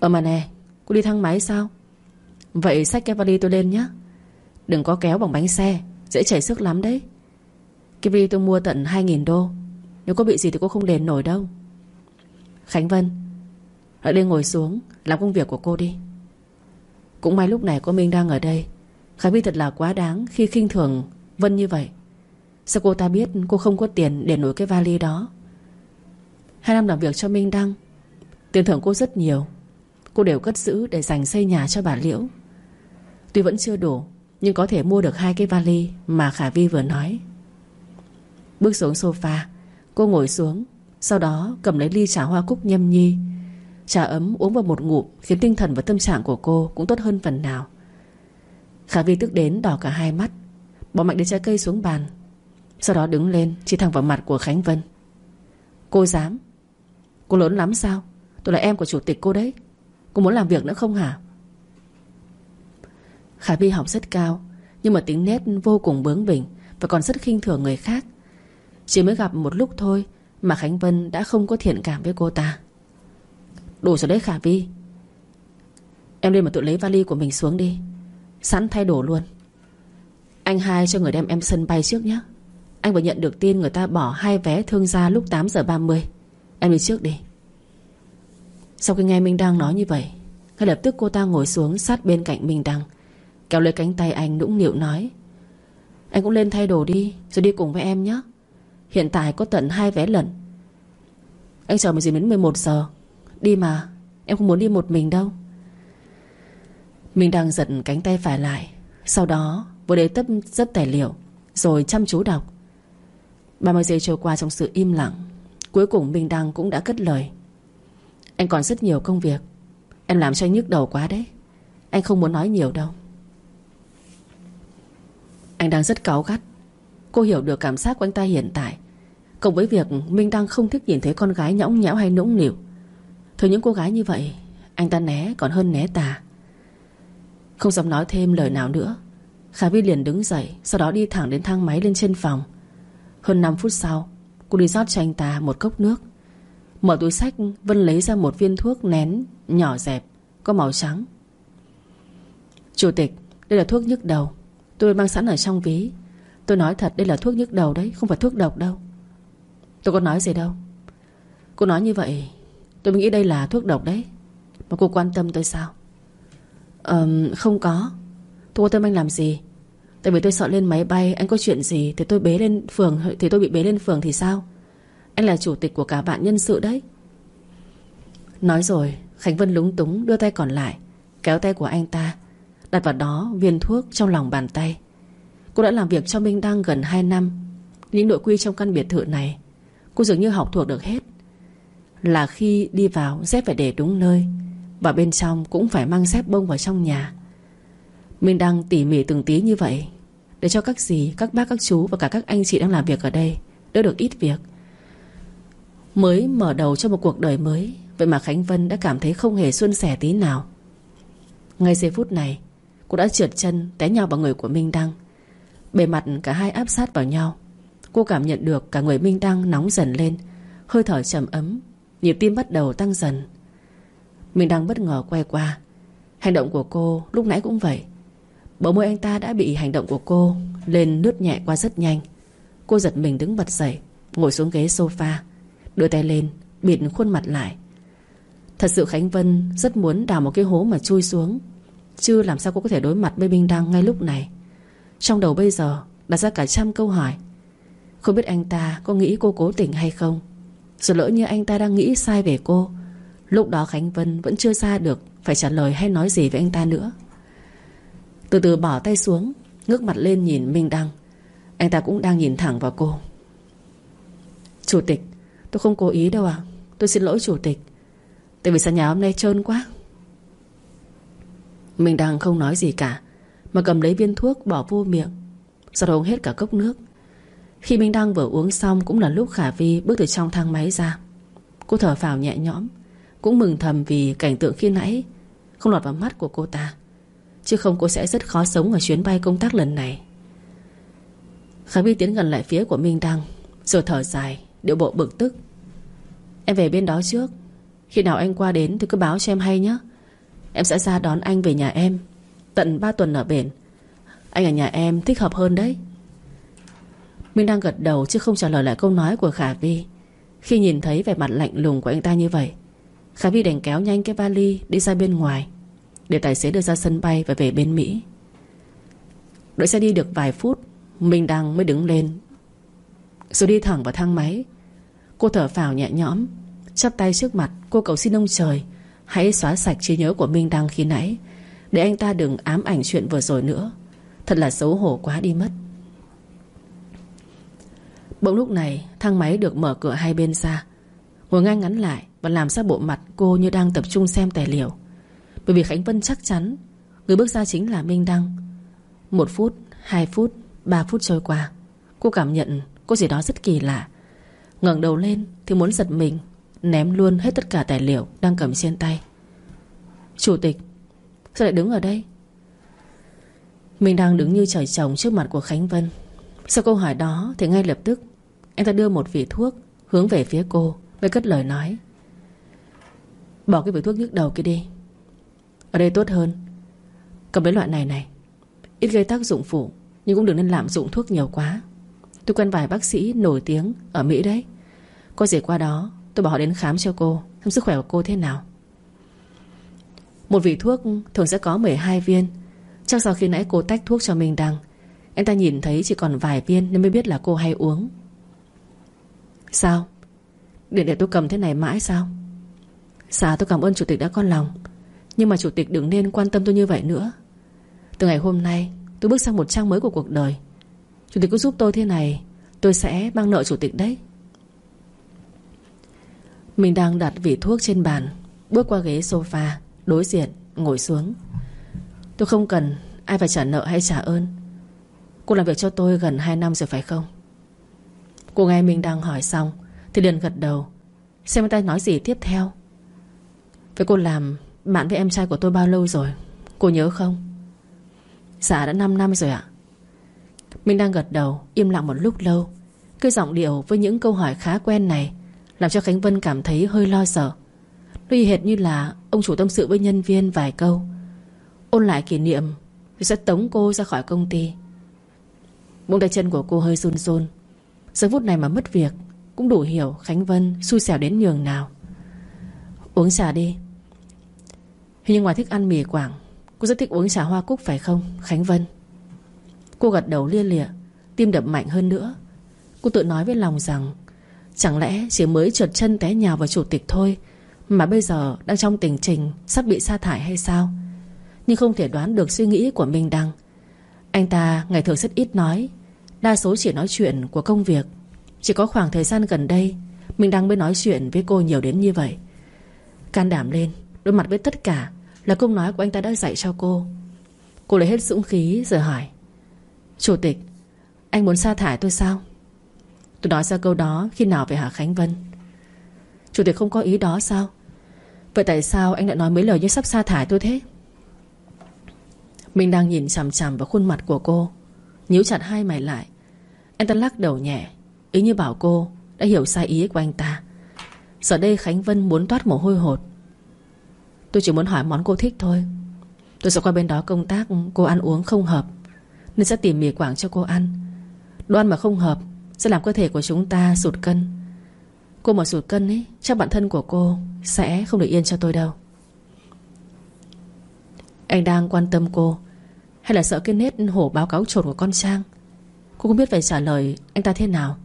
Ờ mà nè, Cô đi thang máy sao? Vậy xách cái vali tôi lên nhé Đừng có kéo bằng bánh xe, Dễ chảy sức lắm đấy. Cái vali tôi mua tận 2.000 đô, Nếu có bị gì thì cô không đền nổi đâu. Khánh Vân Hãy đây ngồi xuống, Làm công việc của cô đi. Cũng may lúc này cô Minh đang ở đây. Khánh Vi thật là quá đáng Khi khinh thường Vân như vậy. Sao cô ta biết cô không có tiền để nổi cái vali đó? Hai năm làm việc cho Minh Đăng, Tiền thưởng cô rất nhiều. Cô đều cất giữ để dành xây nhà cho bà Liễu. Tuy vẫn chưa đủ, Nhưng có thể mua được hai cái vali Mà Khả Vi vừa nói. Bước xuống sofa, Cô ngồi xuống, Sau đó cầm lấy ly trà hoa cúc nhâm nhi. Trà ấm uống vào một ngụm Khiến tinh thần và tâm trạng của cô cũng tốt hơn phần nào. Khả Vi tức đến đỏ cả hai mắt, Bỏ mạnh đến trái cây xuống bàn, Sau đó đứng lên Chỉ thẳng vào mặt của Khánh Vân. Cô dám Cô lớn lắm sao? Tôi là em của chủ tịch cô đấy. Cô muốn làm việc nữa không hả? Khả Vi học rất cao, Nhưng mà tính nét vô cùng bướng bỉnh Và còn rất khinh thường người khác. Chỉ mới gặp một lúc thôi Mà Khánh Vân đã không có thiện cảm với cô ta. Đủ rồi đấy, Khả Vi. Em lên mà tự lấy vali của mình xuống đi. Sẵn thay đồ luôn. Anh hai cho người đem em sân bay trước nhé. Anh vừa nhận được tin người ta bỏ hai vé thương gia lúc 8 giờ 30 Em đi trước đi. Sau khi nghe Minh Đăng nói như vậy, Ngay lập tức cô ta ngồi xuống sát bên cạnh Minh Đăng, Kéo lấy cánh tay anh nũng nịu nói, Anh cũng lên thay đồ đi, Rồi đi cùng với em nhé. Hiện tại có tận hai vé lần Anh chờ mình gì đến 11 giờ. Đi mà, Em không muốn đi một mình đâu. Minh Đăng giật cánh tay phải lại, Sau đó vừa để tấp rất tài liệu, Rồi chăm chú đọc. 30 giây trôi qua trong sự im lặng Cuối cùng Minh Đăng cũng đã cất lời. Anh còn rất nhiều công việc. Em làm cho anh nhức đầu quá đấy. Anh không muốn nói nhiều đâu. Anh đang rất cáu gắt. Cô hiểu được cảm giác của anh ta hiện tại. Cộng với việc Minh Đăng không thích nhìn thấy con gái nhõng nhẽo hay nũng nịu. Thôi những cô gái như vậy, Anh ta né, còn hơn né tà. Không dám nói thêm lời nào nữa. Khả Vi liền đứng dậy, Sau đó đi thẳng đến thang máy lên trên phòng. Hơn 5 phút sau Cô đi rót cho anh ta một cốc nước. Mở túi sách, Vân lấy ra một viên thuốc nén Nhỏ dẹp, Có màu trắng. Chủ tịch, Đây là thuốc nhức đầu. Tôi mang sẵn ở trong ví. Tôi nói thật, đây là thuốc nhức đầu đấy, Không phải thuốc độc đâu. Tôi có nói gì đâu. Cô nói như vậy, Tôi nghĩ đây là thuốc độc đấy. Mà cô quan tâm tôi sao? Ờ không có. Tôi quan tâm anh làm gì? Tại vì tôi sợ lên máy bay, Anh có chuyện gì Thì tôi bế lên phường, Thì tôi bị bế lên phường thì sao? Anh là chủ tịch của cả bạn nhân sự đấy. Nói rồi, Khánh Vân lúng túng đưa tay còn lại, Kéo tay của anh ta, Đặt vào đó viên thuốc trong lòng bàn tay. Cô đã làm việc cho Minh Đăng gần 2 năm. Những nội quy trong căn biệt thự này, Cô dường như học thuộc được hết. Là khi đi vào, dép phải để đúng nơi, Và bên trong cũng phải mang dép bông vào trong nhà. Minh Đăng tỉ mỉ từng tí như vậy Để cho các dì, các bác, các chú Và cả các anh chị đang làm việc ở đây Đỡ được ít việc. Mới mở đầu cho một cuộc đời mới Vậy mà Khánh Vân đã cảm thấy không hề xuân sẻ tí nào. Ngay giây phút này Cô đã trượt chân té nhau vào người của Minh Đăng. Bề mặt cả hai áp sát vào nhau Cô cảm nhận được cả người Minh Đăng nóng dần lên Hơi thở trầm ấm Nhịp tim bắt đầu tăng dần. Minh Đăng bất ngờ quay qua Hành động của cô lúc nãy cũng vậy. Bờ môi anh ta đã bị hành động của cô Lên lướt nhẹ qua rất nhanh. Cô giật mình đứng bật dậy, Ngồi xuống ghế sofa, Đưa tay lên, bịt khuôn mặt lại. Thật sự Khánh Vân rất muốn đào một cái hố mà chui xuống, Chứ làm sao cô có thể đối mặt với Minh Đăng ngay lúc này? Trong đầu bây giờ Đặt ra cả trăm câu hỏi. Không biết anh ta có nghĩ cô cố tình hay không? Rồi lỡ như anh ta đang nghĩ sai về cô, Lúc đó Khánh Vân vẫn chưa ra được Phải trả lời hay nói gì với anh ta nữa. Từ từ bỏ tay xuống, Ngước mặt lên nhìn Minh Đăng. Anh ta cũng đang nhìn thẳng vào cô. Chủ tịch, Tôi không cố ý đâu à Tôi xin lỗi chủ tịch. Tại vì sân nhà hôm nay trơn quá. Minh Đăng không nói gì cả, Mà cầm lấy viên thuốc bỏ vô miệng. Sau đó uống hết cả cốc nước. Khi Minh Đăng vừa uống xong Cũng là lúc Khả Vi bước từ trong thang máy ra. Cô thở phào nhẹ nhõm, Cũng mừng thầm vì cảnh tượng khi nãy Không lọt vào mắt của cô ta. Chứ không cô sẽ rất khó sống Ở chuyến bay công tác lần này. Khả Vi tiến gần lại phía của Minh Đăng, Rồi thở dài, Điệu bộ bực tức. Em về bên đó trước. Khi nào anh qua đến thì cứ báo cho em hay nhé Em sẽ ra đón anh về nhà em, Tận 3 tuần ở bển. Anh ở nhà em thích hợp hơn đấy. Minh đang gật đầu chứ không trả lời lại câu nói của Khả Vi. Khi nhìn thấy vẻ mặt lạnh lùng của anh ta như vậy, Khả Vi đành kéo nhanh cái vali Đi ra bên ngoài. Để tài xế đưa ra sân bay và về bên Mỹ. Đội xe đi được vài phút, Minh Đăng mới đứng lên. Rồi đi thẳng vào thang máy. Cô thở phào nhẹ nhõm, Chắp tay trước mặt. Cô cầu xin ông trời, Hãy xóa sạch trí nhớ của Minh Đăng khi nãy, Để anh ta đừng ám ảnh chuyện vừa rồi nữa. Thật là xấu hổ quá đi mất. Bỗng lúc này, Thang máy được mở cửa hai bên ra. Ngồi ngay ngắn lại Và làm sao bộ mặt cô như đang tập trung xem tài liệu. Bởi vì Khánh Vân chắc chắn Người bước ra chính là Minh Đăng. Một phút, hai phút, ba phút trôi qua. Cô cảm nhận có gì đó rất kỳ lạ. Ngẩng đầu lên thì muốn giật mình Ném luôn hết tất cả tài liệu Đang cầm trên tay. Chủ tịch Sao lại đứng ở đây? Mình đang đứng như trời trồng trước mặt của Khánh Vân. Sau câu hỏi đó thì ngay lập tức Anh ta đưa một vị thuốc Hướng về phía cô Mới cất lời nói. Bỏ cái vị thuốc nhức đầu kia đi ở đây tốt hơn. Cầm đến loại này này. Ít gây tác dụng phụ, Nhưng cũng đừng nên lạm dụng thuốc nhiều quá. Tôi quen vài bác sĩ nổi tiếng ở Mỹ đấy. Có gì qua đó, Tôi bảo họ đến khám cho cô, Xem sức khỏe của cô thế nào. Một vị thuốc thường sẽ có 12 viên. Chắc sau khi nãy cô tách thuốc cho mình Đăng Anh ta nhìn thấy chỉ còn vài viên Nên mới biết là cô hay uống. Sao? Để để tôi cầm thế này mãi sao? Dạ tôi cảm ơn chủ tịch đã con lòng. Nhưng mà chủ tịch đừng nên quan tâm tôi như vậy nữa. Từ ngày hôm nay, Tôi bước sang một trang mới của cuộc đời. Chủ tịch cứ giúp tôi thế này, Tôi sẽ mang nợ chủ tịch đấy. Mình đang đặt vị thuốc trên bàn, Bước qua ghế sofa, Đối diện, ngồi xuống. Tôi không cần ai phải trả nợ hay trả ơn. Cô làm việc cho tôi gần 2 năm rồi phải không? Cô nghe mình đang hỏi xong, Thì liền gật đầu. Xem anh ta nói gì tiếp theo. Vậy cô làm bạn với em trai của tôi bao lâu rồi? Cô nhớ không? Dạ đã 5 năm rồi ạ. Minh đang gật đầu, Im lặng một lúc lâu. Cái giọng điệu với những câu hỏi khá quen này Làm cho Khánh Vân cảm thấy hơi lo sợ. Nó y hệt như là Ông chủ tâm sự với nhân viên vài câu. Ôn lại kỷ niệm Thì sẽ tống cô ra khỏi công ty. Bông tay chân của cô hơi run run. Giờ phút này mà mất việc, Cũng đủ hiểu Khánh Vân xui xẻo đến nhường nào. Uống trà đi. Hình như ngoài thích ăn mì quảng, Cô rất thích uống trà hoa cúc phải không, Khánh Vân? Cô gật đầu lia lịa, Tim đập mạnh hơn nữa. Cô tự nói với lòng rằng, Chẳng lẽ chỉ mới trượt chân té nhào vào chủ tịch thôi, Mà bây giờ đang trong tình trình Sắp bị sa thải hay sao? Nhưng không thể đoán được suy nghĩ của Minh Đăng. Anh ta ngày thường rất ít nói, Đa số chỉ nói chuyện của công việc. Chỉ có khoảng thời gian gần đây, Minh Đăng mới nói chuyện với cô nhiều đến như vậy. Can đảm lên Đối mặt với tất cả Là câu nói của anh ta đã dạy cho cô. Cô lấy hết dũng khí rồi hỏi, Chủ tịch, Anh muốn sa thải tôi sao? Tôi nói ra câu đó khi nào về Hà Khánh Vân. Chủ tịch không có ý đó sao? Vậy tại sao anh lại nói mấy lời như sắp sa thải tôi thế? Mình đang nhìn chằm chằm vào khuôn mặt của cô, nhíu chặt hai mày lại. Anh ta lắc đầu nhẹ, Ý như bảo cô đã hiểu sai ý của anh ta. Giờ đây Khánh Vân muốn toát mồ hôi hột Tôi chỉ muốn hỏi món cô thích thôi. Tôi sẽ qua bên đó công tác, Cô ăn uống không hợp, Nên sẽ tìm mì quảng cho cô ăn. Đồ ăn mà không hợp, Sẽ làm cơ thể của chúng ta sụt cân. Cô mà sụt cân ấy, Chắc bản thân của cô Sẽ không được yên cho tôi đâu. Anh đang quan tâm cô, Hay là sợ cái nét hổ báo cáo trột của con Trang? Cô không biết phải trả lời anh ta thế nào,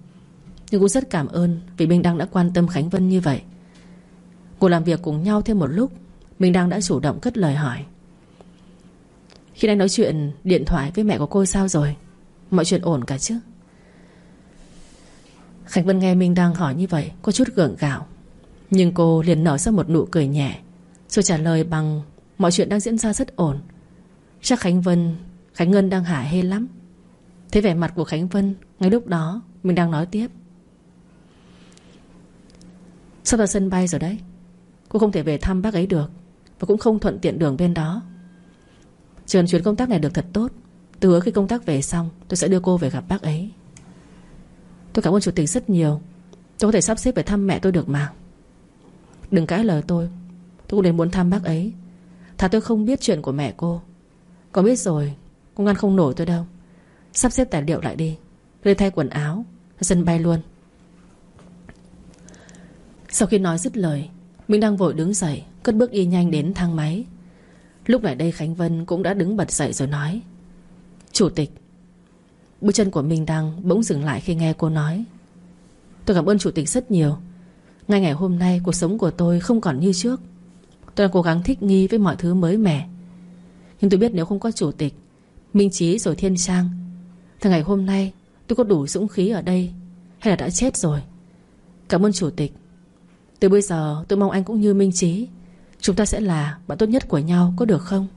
Nhưng cũng rất cảm ơn Vì Minh Đăng đã quan tâm Khánh Vân như vậy. Cô làm việc cùng nhau thêm một lúc Minh Đăng đã chủ động cất lời hỏi. Khi anh nói chuyện, điện thoại với mẹ của cô sao rồi? Mọi chuyện ổn cả chứ? Khánh Vân nghe Minh Đăng hỏi như vậy, Có chút gượng gạo. Nhưng cô liền nở ra một nụ cười nhẹ, Rồi trả lời bằng, Mọi chuyện đang diễn ra rất ổn. Chắc Khánh Vân, Khánh Ngân đang hả hê lắm. Thế vẻ mặt của Khánh Vân, Ngay lúc đó mình đang nói tiếp. Sắp ra sân bay rồi đấy. Cô không thể về thăm bác ấy được. Và cũng không thuận tiện đường bên đó. Chỉ chuyến công tác này được thật tốt. Từ hứa khi công tác về xong, Tôi sẽ đưa cô về gặp bác ấy. Tôi cảm ơn chủ tịch rất nhiều. Tôi có thể sắp xếp về thăm mẹ tôi được mà. Đừng cãi lời tôi. Tôi cũng đến muốn thăm bác ấy. Thà tôi không biết chuyện của mẹ cô. Có biết rồi Cô ngăn không nổi tôi đâu. Sắp xếp tài liệu lại đi. Tôi thay quần áo Sân bay luôn. Sau khi nói dứt lời mình đang vội đứng dậy. Cất bước đi nhanh đến thang máy. Lúc này đây Khánh Vân cũng đã đứng bật dậy rồi nói, Chủ tịch. Bước chân của Minh Đăng bỗng dừng lại khi nghe cô nói, Tôi cảm ơn chủ tịch rất nhiều. Ngay ngày hôm nay cuộc sống của tôi không còn như trước. Tôi đang cố gắng thích nghi với mọi thứ mới mẻ. Nhưng tôi biết nếu không có chủ tịch, Minh Trí rồi Thiên Trang, Thì ngày hôm nay tôi có đủ dũng khí ở đây Hay là đã chết rồi. Cảm ơn chủ tịch. Từ bây giờ, tôi mong anh cũng như Minh Trí Chúng ta sẽ là bạn tốt nhất của nhau, Có được không?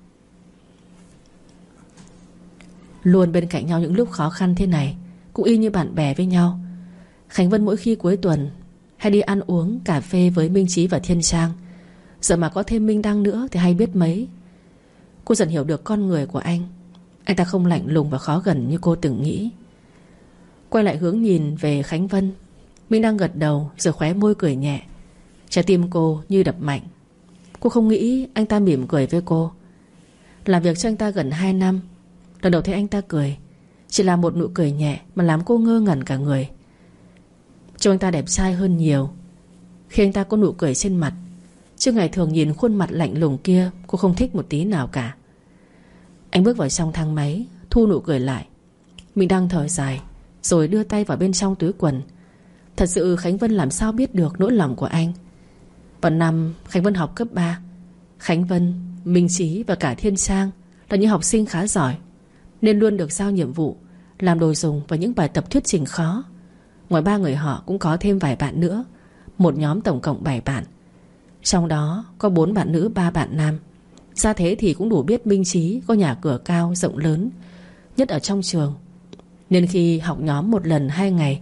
Luôn bên cạnh nhau những lúc khó khăn thế này, Cũng y như bạn bè với nhau. Khánh Vân mỗi khi cuối tuần Hay đi ăn uống cà phê với Minh Trí và Thiên Trang, Giờ mà có thêm Minh Đăng nữa Thì hay biết mấy. Cô dần hiểu được con người của anh. Anh ta không lạnh lùng và khó gần như cô từng nghĩ. Quay lại hướng nhìn về Khánh Vân, Minh Đăng gật đầu Rồi khóe môi cười nhẹ. Trái tim cô như đập mạnh. Cô không nghĩ anh ta mỉm cười với cô. Làm việc cho anh ta gần 2 năm, Lần đầu thấy anh ta cười. Chỉ là một nụ cười nhẹ Mà làm cô ngơ ngẩn cả người. Trông anh ta đẹp trai hơn nhiều. Khi anh ta có nụ cười trên mặt Chứ ngày thường nhìn khuôn mặt lạnh lùng kia, Cô không thích một tí nào cả. Anh bước vào trong thang máy, Thu nụ cười lại. Mình đang thở dài, Rồi đưa tay vào bên trong túi quần. Thật sự Khánh Vân làm sao biết được nỗi lòng của anh? Vào năm Khánh Vân học cấp 3 Khánh Vân, Minh Trí và cả Thiên Sang Là những học sinh khá giỏi Nên luôn được giao nhiệm vụ Làm đồ dùng và những bài tập thuyết trình khó. Ngoài ba người họ cũng có thêm vài bạn nữa Một nhóm tổng cộng 7 bạn. Trong đó có 4 bạn nữ 3 bạn nam. Ra thế thì cũng đủ biết Minh Trí Có nhà cửa cao rộng lớn Nhất ở trong trường. Nên khi học nhóm một lần hai ngày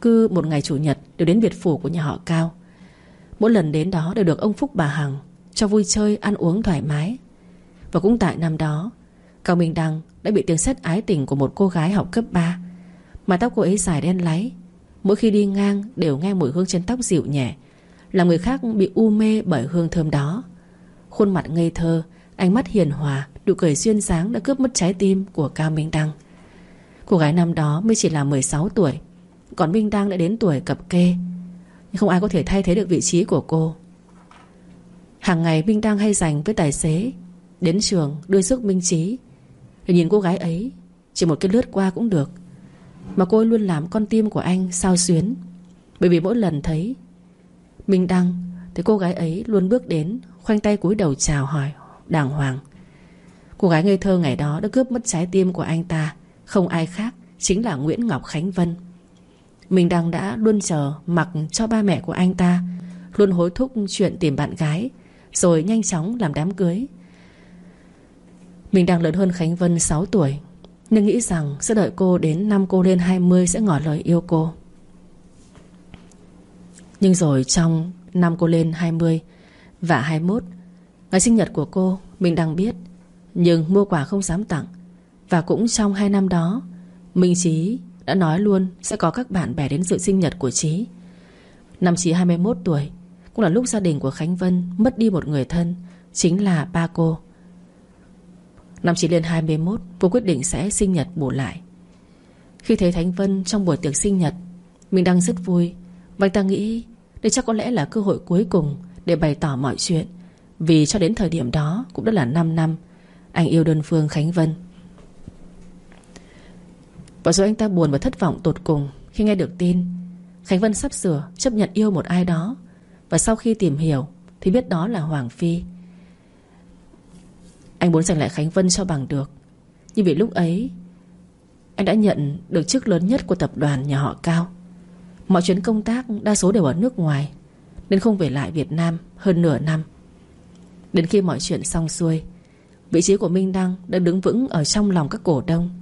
Cứ một ngày chủ nhật đều đến biệt phủ của nhà họ Cao. Mỗi lần đến đó đều được ông Phúc bà Hằng Cho vui chơi, ăn uống thoải mái. Và cũng tại năm đó, Cao Minh Đăng đã bị tiếng xét ái tình Của một cô gái học cấp 3 mà tóc cô ấy dài đen láy, Mỗi khi đi ngang đều nghe mùi hương trên tóc dịu nhẹ, Làm người khác bị u mê bởi hương thơm đó. Khuôn mặt ngây thơ, Ánh mắt hiền hòa, Nụ cười duyên dáng đã cướp mất trái tim của Cao Minh Đăng. Cô gái năm đó mới chỉ là 16 tuổi, Còn Minh Đăng đã đến tuổi cập kê. Nhưng không ai có thể thay thế được vị trí của cô. Hàng ngày Minh Đăng hay dành với tài xế, Đến trường đưa sức Minh Trí. Để nhìn cô gái ấy, Chỉ một cái lướt qua cũng được. Mà cô luôn làm con tim của anh sao xuyến. Bởi vì mỗi lần thấy Minh Đăng, Thì cô gái ấy luôn bước đến, Khoanh tay cúi đầu chào hỏi, đàng hoàng. Cô gái ngây thơ ngày đó đã cướp mất trái tim của anh ta. Không ai khác Chính là Nguyễn Ngọc Khánh Vân. Mình đang đã luôn chờ Mặc cho ba mẹ của anh ta, Luôn hối thúc chuyện tìm bạn gái, Rồi nhanh chóng làm đám cưới. Mình đang lớn hơn Khánh Vân 6 tuổi, Nhưng nghĩ rằng sẽ đợi cô đến năm cô lên 20 Sẽ ngỏ lời yêu cô. Nhưng rồi trong năm cô lên 20 Và 21 Ngày sinh nhật của cô, Mình đang biết, Nhưng mua quà không dám tặng. Và cũng trong hai năm đó, Minh Trí đã nói luôn Sẽ có các bạn bè đến dự sinh nhật của Trí Năm Trí 21 tuổi, Cũng là lúc gia đình của Khánh Vân Mất đi một người thân, Chính là ba cô. Năm Trí lên 21 Cô quyết định sẽ sinh nhật bù lại. Khi thấy Thánh Vân trong buổi tiệc sinh nhật, Mình đang rất vui, Và anh ta nghĩ Đây chắc có lẽ là cơ hội cuối cùng Để bày tỏ mọi chuyện, Vì cho đến thời điểm đó Cũng đã là 5 năm Anh yêu đơn phương Khánh Vân và rồi anh ta buồn và thất vọng tột cùng Khi nghe được tin Khánh Vân sắp sửa chấp nhận yêu một ai đó. Và sau khi tìm hiểu Thì biết đó là Hoàng Phi. Anh muốn giành lại Khánh Vân cho bằng được. Nhưng vì lúc ấy, Anh đã nhận được chức lớn nhất Của tập đoàn nhà họ Cao. Mọi chuyến công tác đa số đều ở nước ngoài, Nên không về lại Việt Nam Hơn nửa năm. Đến khi mọi chuyện xong xuôi, Vị trí của Minh Đăng đã đứng vững Ở trong lòng các cổ đông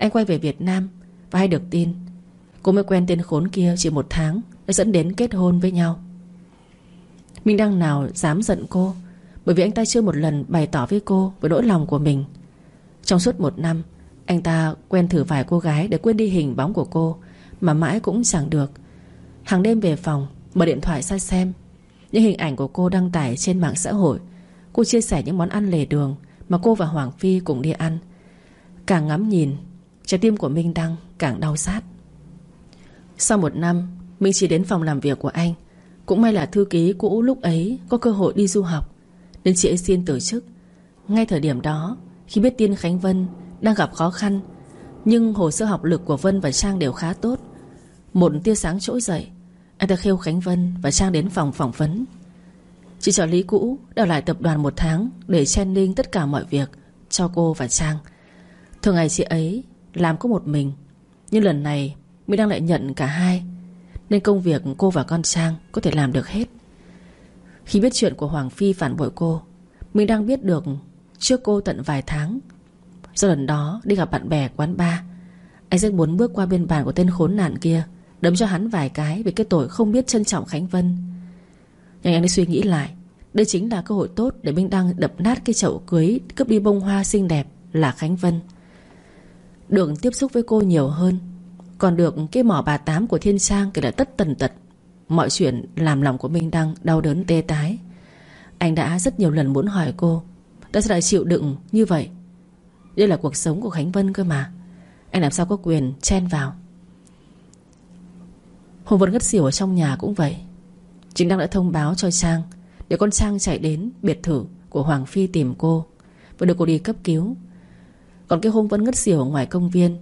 anh quay về Việt Nam Và hay được tin Cô mới quen tên khốn kia chỉ một tháng Đã dẫn đến kết hôn với nhau. Minh Đăng nào dám giận cô, Bởi vì anh ta chưa một lần bày tỏ với cô Với nỗi lòng của mình. Trong suốt một năm, Anh ta quen thử vài cô gái Để quên đi hình bóng của cô Mà mãi cũng chẳng được. Hàng đêm về phòng, Mở điện thoại ra xem Những hình ảnh của cô đăng tải trên mạng xã hội. Cô chia sẻ những món ăn lề đường Mà cô và Hoàng Phi cùng đi ăn. Càng ngắm nhìn Trái tim của Minh Đăng càng đau sát. Sau một năm, Minh chỉ đến phòng làm việc của anh. Cũng may là thư ký cũ lúc ấy Có cơ hội đi du học, Nên chị ấy xin từ chức. Ngay thời điểm đó, Khi biết tin Khánh Vân đang gặp khó khăn, Nhưng hồ sơ học lực của Vân và Trang đều khá tốt, Một tia sáng trỗi dậy, Anh ta khêu Khánh Vân và Trang đến phòng phỏng vấn. Chị trợ lý cũ Đào lại tập đoàn một tháng Để training tất cả mọi việc Cho cô và Trang. Thường ngày chị ấy làm có một mình. Nhưng lần này Mỹ đang lại nhận cả hai, Nên công việc cô và con Trang có thể làm được hết. Khi biết chuyện của Hoàng Phi phản bội cô, Mình đang biết được Trước cô tận vài tháng. Do lần đó đi gặp bạn bè quán bar, Anh rất muốn bước qua bên bàn của tên khốn nạn kia, Đấm cho hắn vài cái Vì cái tội không biết trân trọng Khánh Vân. Nhưng anh ấy suy nghĩ lại, Đây chính là cơ hội tốt để Minh Đăng đập nát cái chậu cưới Cướp đi bông hoa xinh đẹp là Khánh Vân được tiếp xúc với cô nhiều hơn. Còn được cái mỏ bà tám của Thiên Sang Kể là tất tần tật. Mọi chuyện làm lòng của Minh Đăng đau đớn tê tái. Anh đã rất nhiều lần muốn hỏi cô, Tại sao lại chịu đựng như vậy? Đây là cuộc sống của Khánh Vân cơ mà. Anh làm sao có quyền chen vào? Hùng Vân ngất xỉu ở trong nhà cũng vậy. Chính Đăng đã thông báo cho Trang Để con Trang chạy đến biệt thự Của Hoàng Phi tìm cô. Và được cô đi cấp cứu còn cái hôm Vân ngất xỉu ở ngoài công viên,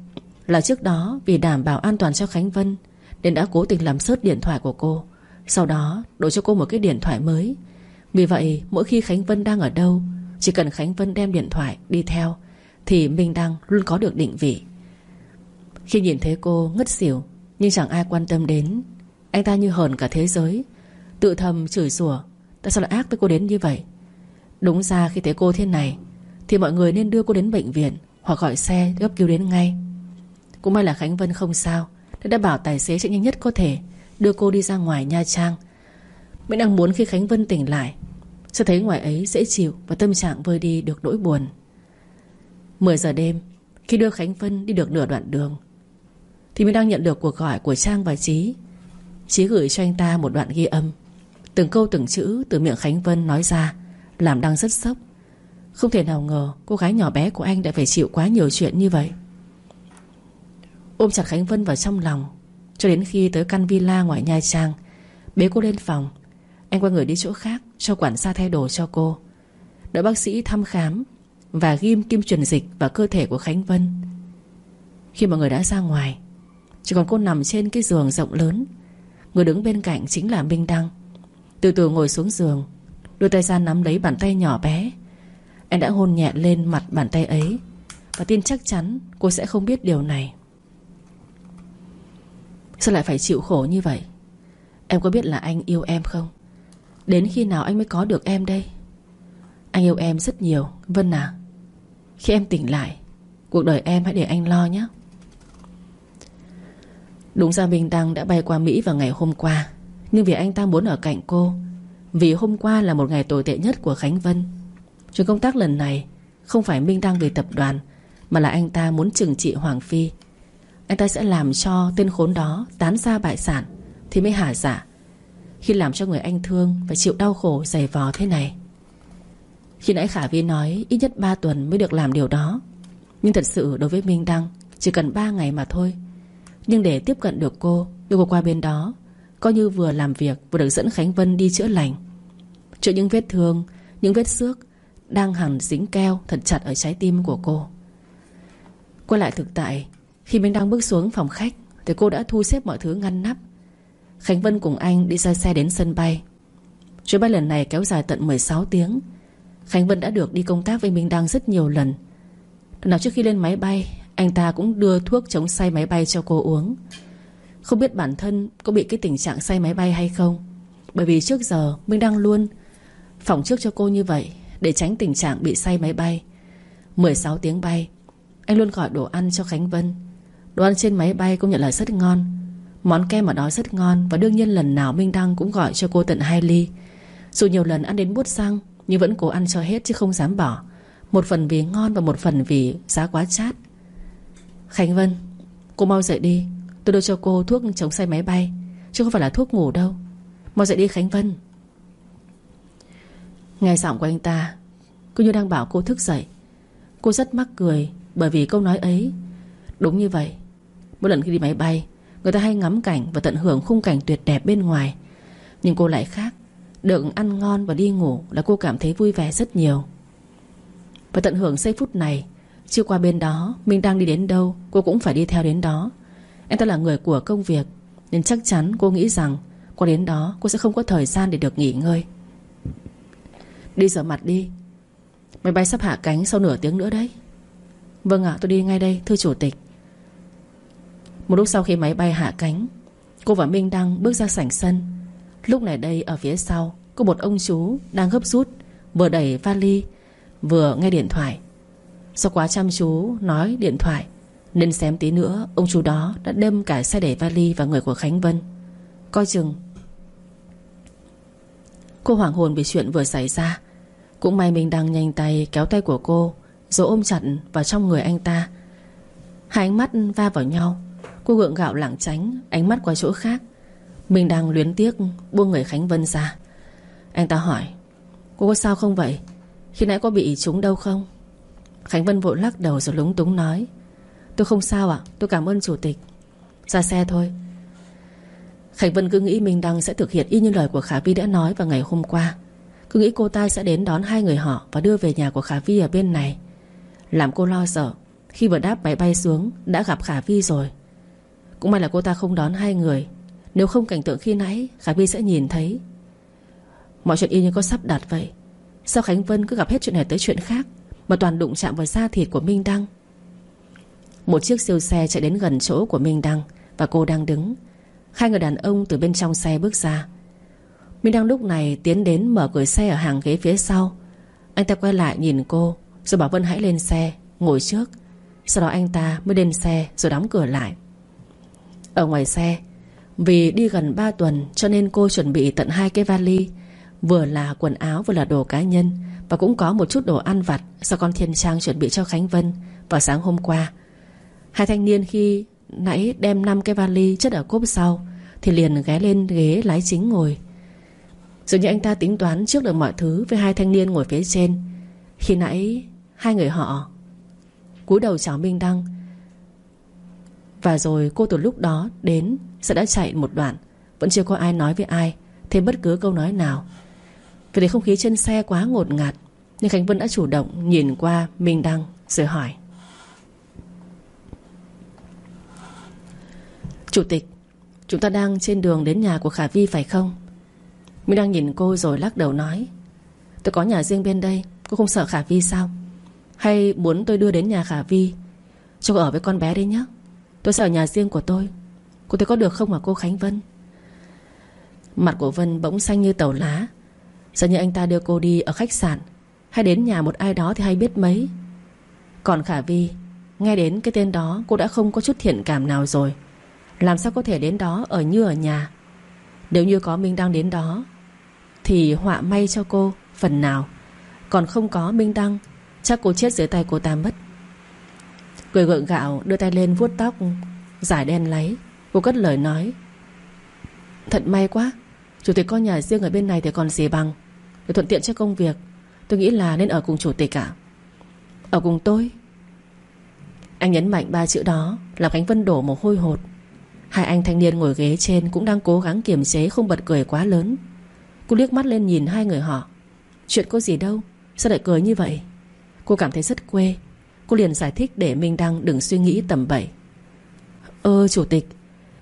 Là trước đó vì đảm bảo an toàn cho Khánh Vân, Nên đã cố tình làm sớt điện thoại của cô. Sau đó, đổi cho cô một cái điện thoại mới. Vì vậy, mỗi khi Khánh Vân đang ở đâu, Chỉ cần Khánh Vân đem điện thoại đi theo, Thì Minh Đăng luôn có được định vị. Khi nhìn thấy cô ngất xỉu, Nhưng chẳng ai quan tâm đến. Anh ta như hờn cả thế giới. Tự thầm chửi rủa, Tại sao lại ác với cô đến như vậy? Đúng ra khi thấy cô thế này, Thì mọi người nên đưa cô đến bệnh viện hoặc gọi xe gấp cứu đến ngay. Cũng may là Khánh Vân không sao, Nên đã bảo tài xế chạy nhanh nhất có thể, Đưa cô đi ra ngoài Nha Trang. Mình đang muốn khi Khánh Vân tỉnh lại, Sẽ thấy ngoài ấy dễ chịu Và tâm trạng vơi đi được nỗi buồn. 10 giờ đêm, Khi đưa Khánh Vân đi được nửa đoạn đường, Thì mình đang nhận được cuộc gọi của Trang và Trí Trí gửi cho anh ta một đoạn ghi âm, Từng câu từng chữ từ miệng Khánh Vân nói ra, Làm đang rất sốc. Không thể nào ngờ cô gái nhỏ bé của anh đã phải chịu quá nhiều chuyện như vậy. Ôm chặt Khánh Vân vào trong lòng, Cho đến khi tới căn villa ngoài Nha Trang, Bế cô lên phòng. Anh qua người đi chỗ khác, Cho quản gia thay đồ cho cô. Đợi bác sĩ thăm khám Và ghim kim truyền dịch vào cơ thể của Khánh Vân. Khi mọi người đã ra ngoài, Chỉ còn cô nằm trên cái giường rộng lớn. Người đứng bên cạnh chính là Minh Đăng. Từ từ ngồi xuống giường Đưa tay ra nắm lấy bàn tay nhỏ bé. Anh đã hôn nhẹ lên mặt bàn tay ấy. Và tin chắc chắn cô sẽ không biết điều này. Sao lại phải chịu khổ như vậy? Em có biết là anh yêu em không? Đến khi nào anh mới có được em đây? Anh yêu em rất nhiều, Vân à. Khi em tỉnh lại, Cuộc đời em hãy để anh lo nhé. Đúng ra Minh Đăng đã bay qua Mỹ vào ngày hôm qua. Nhưng vì anh ta muốn ở cạnh cô, Vì hôm qua là một ngày tồi tệ nhất của Khánh Vân Chuyến công tác lần này Không phải Minh Đăng về tập đoàn, Mà là anh ta muốn trừng trị Hoàng Phi. Anh ta sẽ làm cho tên khốn đó Tán ra bại sản, Thì mới hả giả Khi làm cho người anh thương Phải chịu đau khổ dày vò thế này. Khi nãy Khả Vi nói Ít nhất 3 tuần mới được làm điều đó. Nhưng thật sự đối với Minh Đăng, Chỉ cần 3 ngày mà thôi. Nhưng để tiếp cận được cô, Đưa cô qua bên đó, Coi như vừa làm việc, vừa được dẫn Khánh Vân đi chữa lành. Chữa những vết thương, Những vết xước đang hẳn dính keo thật chặt ở trái tim của cô. Quay lại thực tại, Khi mình đang bước xuống phòng khách Thì cô đã thu xếp mọi thứ ngăn nắp. Khánh Vân cùng anh đi ra xe đến sân bay. Chuyến bay lần này kéo dài tận 16 tiếng. Khánh Vân đã được đi công tác với Minh Đăng rất nhiều lần Lần. Nào, trước khi lên máy bay, anh ta cũng đưa thuốc chống say máy bay cho cô uống. Không biết bản thân có bị cái tình trạng say máy bay hay không? Bởi vì trước giờ Minh Đăng luôn Phòng trước cho cô như vậy để tránh tình trạng bị say máy bay. 16 tiếng bay, Anh luôn gọi đồ ăn cho Khánh Vân. Đồ ăn trên máy bay cũng nhận là rất ngon. Món kem ở đó rất ngon Và đương nhiên lần nào Minh Đăng cũng gọi cho cô tận hai ly. Dù nhiều lần ăn đến bút xăng Nhưng vẫn cố ăn cho hết chứ không dám bỏ. Một phần vì ngon và một phần vì giá quá chát. Khánh Vân, Cô mau dậy đi. Tôi đưa cho cô thuốc chống say máy bay, Chứ không phải là thuốc ngủ đâu. Mau dậy đi Khánh Vân. Nghe giọng của anh ta, Cứ như đang bảo cô thức dậy. Cô rất mắc cười Bởi vì câu nói ấy. Đúng như vậy, Mỗi lần khi đi máy bay, Người ta hay ngắm cảnh và tận hưởng khung cảnh tuyệt đẹp bên ngoài. Nhưng cô lại khác, Được ăn ngon và đi ngủ Là cô cảm thấy vui vẻ rất nhiều. Và tận hưởng giây phút này, chưa qua bên đó, Mình đang đi đến đâu, Cô cũng phải đi theo đến đó. Anh ta là người của công việc, Nên chắc chắn cô nghĩ rằng Qua đến đó cô sẽ không có thời gian để được nghỉ ngơi. Đi rửa mặt đi. Máy bay sắp hạ cánh sau nửa tiếng nữa đấy. Vâng ạ, tôi đi ngay đây, thưa chủ tịch. Một lúc sau khi máy bay hạ cánh, Cô và Minh Đăng bước ra sảnh sân. Lúc này đây, ở phía sau, Có một ông chú đang gấp rút, Vừa đẩy vali, Vừa nghe điện thoại. Do quá chăm chú nói điện thoại, Nên xem tí nữa, Ông chú đó đã đâm cả xe đẩy vali và người của Khánh Vân. Coi chừng. Cô hoảng hồn vì chuyện vừa xảy ra cũng may mình đang nhanh tay kéo tay của cô, Rồi ôm chặt vào trong người anh ta. Hai ánh mắt va vào nhau, Cô gượng gạo lảng tránh Ánh mắt qua chỗ khác. Mình đang luyến tiếc buông người Khánh Vân ra. Anh ta hỏi, Cô có sao không vậy? Khi nãy có bị trúng đâu không? Khánh Vân vội lắc đầu rồi lúng túng nói, Tôi không sao ạ, Tôi cảm ơn chủ tịch. Ra xe thôi. Khánh Vân cứ nghĩ Minh Đăng sẽ thực hiện y như lời của Khả Vi đã nói vào ngày hôm qua. Cứ nghĩ cô ta sẽ đến đón hai người họ Và đưa về nhà của Khả Vi ở bên này. Làm cô lo sợ, Khi vừa đáp máy bay xuống, Đã gặp Khả Vi rồi. Cũng may là cô ta không đón hai người. Nếu không cảnh tượng khi nãy, Khả Vi sẽ nhìn thấy. Mọi chuyện y như có sắp đặt vậy. Sao Khánh Vân cứ gặp hết chuyện này tới chuyện khác, mà toàn đụng chạm vào da thịt của Minh Đăng? Một chiếc siêu xe chạy đến gần chỗ của Minh Đăng Và cô đang đứng. Hai người đàn ông từ bên trong xe bước ra. Minh Đăng lúc này tiến đến mở cửa xe ở hàng ghế phía sau. Anh ta quay lại nhìn cô, Rồi bảo Vân hãy lên xe, Ngồi trước. Sau đó anh ta mới lên xe rồi đóng cửa lại. Ở ngoài xe, Vì đi gần 3 tuần Cho nên cô chuẩn bị tận hai cái vali, Vừa là quần áo vừa là đồ cá nhân, Và cũng có một chút đồ ăn vặt Do con Thiên Trang chuẩn bị cho Khánh Vân Vào sáng hôm qua. Hai thanh niên khi nãy đem 5 cái vali chất ở cốp sau Thì liền ghé lên ghế lái chính ngồi. Dường như anh ta tính toán trước được mọi thứ Với hai thanh niên ngồi phía trên. Khi nãy, hai người họ cúi đầu chào Minh Đăng, Và rồi cô từ lúc đó đến Sẽ đã chạy một đoạn, Vẫn chưa có ai nói với ai Thêm bất cứ câu nói nào. Vì thế không khí trên xe quá ngột ngạt Nhưng Khánh Vân đã chủ động nhìn qua Minh Đăng Rồi hỏi. Chủ tịch, Chúng ta đang trên đường đến nhà của Khả Vi phải không? Minh đang nhìn cô rồi lắc đầu nói, Tôi có nhà riêng bên đây, Cô không sợ Khả Vi sao? Hay muốn tôi đưa đến nhà Khả Vi, Cho cô ở với con bé đấy nhé Tôi sẽ ở nhà riêng của tôi. Cô thấy có được không hả cô Khánh Vân? Mặt của Vân bỗng xanh như tàu lá. Giờ như anh ta đưa cô đi ở khách sạn, Hay đến nhà một ai đó thì hay biết mấy. Còn Khả Vi, Nghe đến cái tên đó, cô đã không có chút thiện cảm nào rồi. Làm sao có thể đến đó ở như ở nhà? Nếu như có Minh đang đến đó thì họa may cho cô phần nào. Còn không có Minh Đăng, Chắc cô chết dưới tay cô ta mất. Cười gượng gạo đưa tay lên vuốt tóc Giải đen lấy Cô cất lời nói, Thật may quá, Chủ tịch có nhà riêng ở bên này thì còn gì bằng. Để thuận tiện cho công việc, Tôi nghĩ là nên ở cùng chủ tịch cả Ở cùng tôi? Anh nhấn mạnh ba chữ đó, Làm Khánh Vân đổ một hôi hột. Hai anh thanh niên ngồi ghế trên Cũng đang cố gắng kiềm chế không bật cười quá lớn. Cô liếc mắt lên nhìn hai người họ. Chuyện có gì đâu, Sao lại cười như vậy? Cô cảm thấy rất quê. Cô liền giải thích để Minh Đăng đừng suy nghĩ tầm bậy. Ơ, chủ tịch,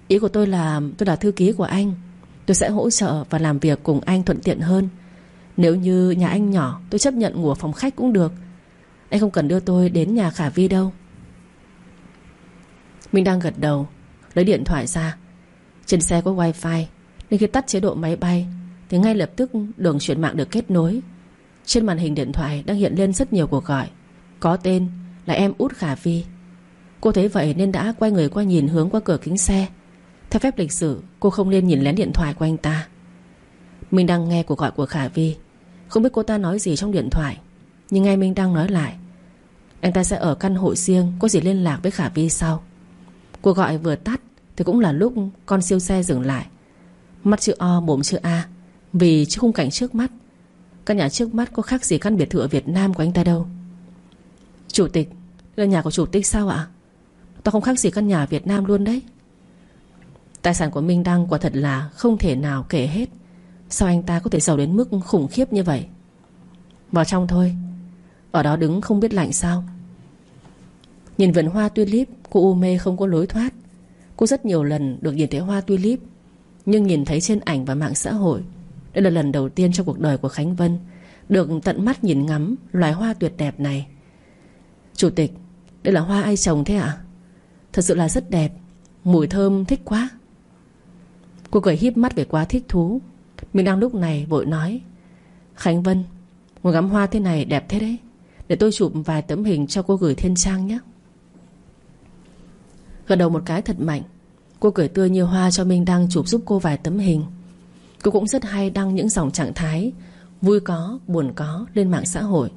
Ý của tôi là tôi là thư ký của anh. Tôi sẽ hỗ trợ và làm việc cùng anh thuận tiện hơn. Nếu như nhà anh nhỏ, Tôi chấp nhận ngủ phòng khách cũng được. Anh không cần đưa tôi đến nhà Khả Vi đâu. Minh đang gật đầu, Lấy điện thoại ra. Trên xe có wifi, Nên khi tắt chế độ máy bay thì ngay lập tức đường chuyển mạng được kết nối. Trên màn hình điện thoại đang hiện lên rất nhiều cuộc gọi. Có tên là em út Khả Vi. Cô thấy vậy nên đã quay người qua nhìn hướng qua cửa kính xe. Theo phép lịch sử, Cô không nên nhìn lén điện thoại của anh ta. Mình đang nghe cuộc gọi của Khả Vi. Không biết cô ta nói gì trong điện thoại. Nhưng nghe Minh đang nói lại, Anh ta sẽ ở căn hộ riêng, Có gì liên lạc với Khả Vi sau. Cuộc gọi vừa tắt Thì cũng là lúc con siêu xe dừng lại. Mắt chữ O, mồm chữ A. Vì chứ khung cảnh trước mắt, Căn nhà trước mắt có khác gì căn biệt thự ở Việt Nam của anh ta đâu. Chủ tịch Đây là nhà của chủ tịch sao ạ? Tao không khác gì căn nhà Việt Nam luôn đấy. Tài sản của Minh Đăng quả thật là Không thể nào kể hết. Sao anh ta có thể giàu đến mức khủng khiếp như vậy? Vào trong thôi. Ở đó đứng không biết lạnh sao. Nhìn vườn hoa tulip, Cô u mê không có lối thoát. Cô rất nhiều lần được nhìn thấy hoa tulip, Nhưng nhìn thấy trên ảnh và mạng xã hội đây là lần đầu tiên trong cuộc đời của Khánh Vân Được tận mắt nhìn ngắm Loài hoa tuyệt đẹp này. Chủ tịch, Đây là hoa ai trồng thế ạ? Thật sự là rất đẹp, Mùi thơm thích quá. Cô cười híp mắt về quá thích thú. Mình đang lúc này vội nói, Khánh Vân Ngồi ngắm hoa thế này đẹp thế đấy. Để tôi chụp vài tấm hình cho cô gửi thiên trang nhé. Gật đầu một cái thật mạnh. Cô cười tươi như hoa cho Minh Đăng chụp giúp cô vài tấm hình. Cô cũng rất hay đăng những dòng trạng thái Vui có, buồn có lên mạng xã hội.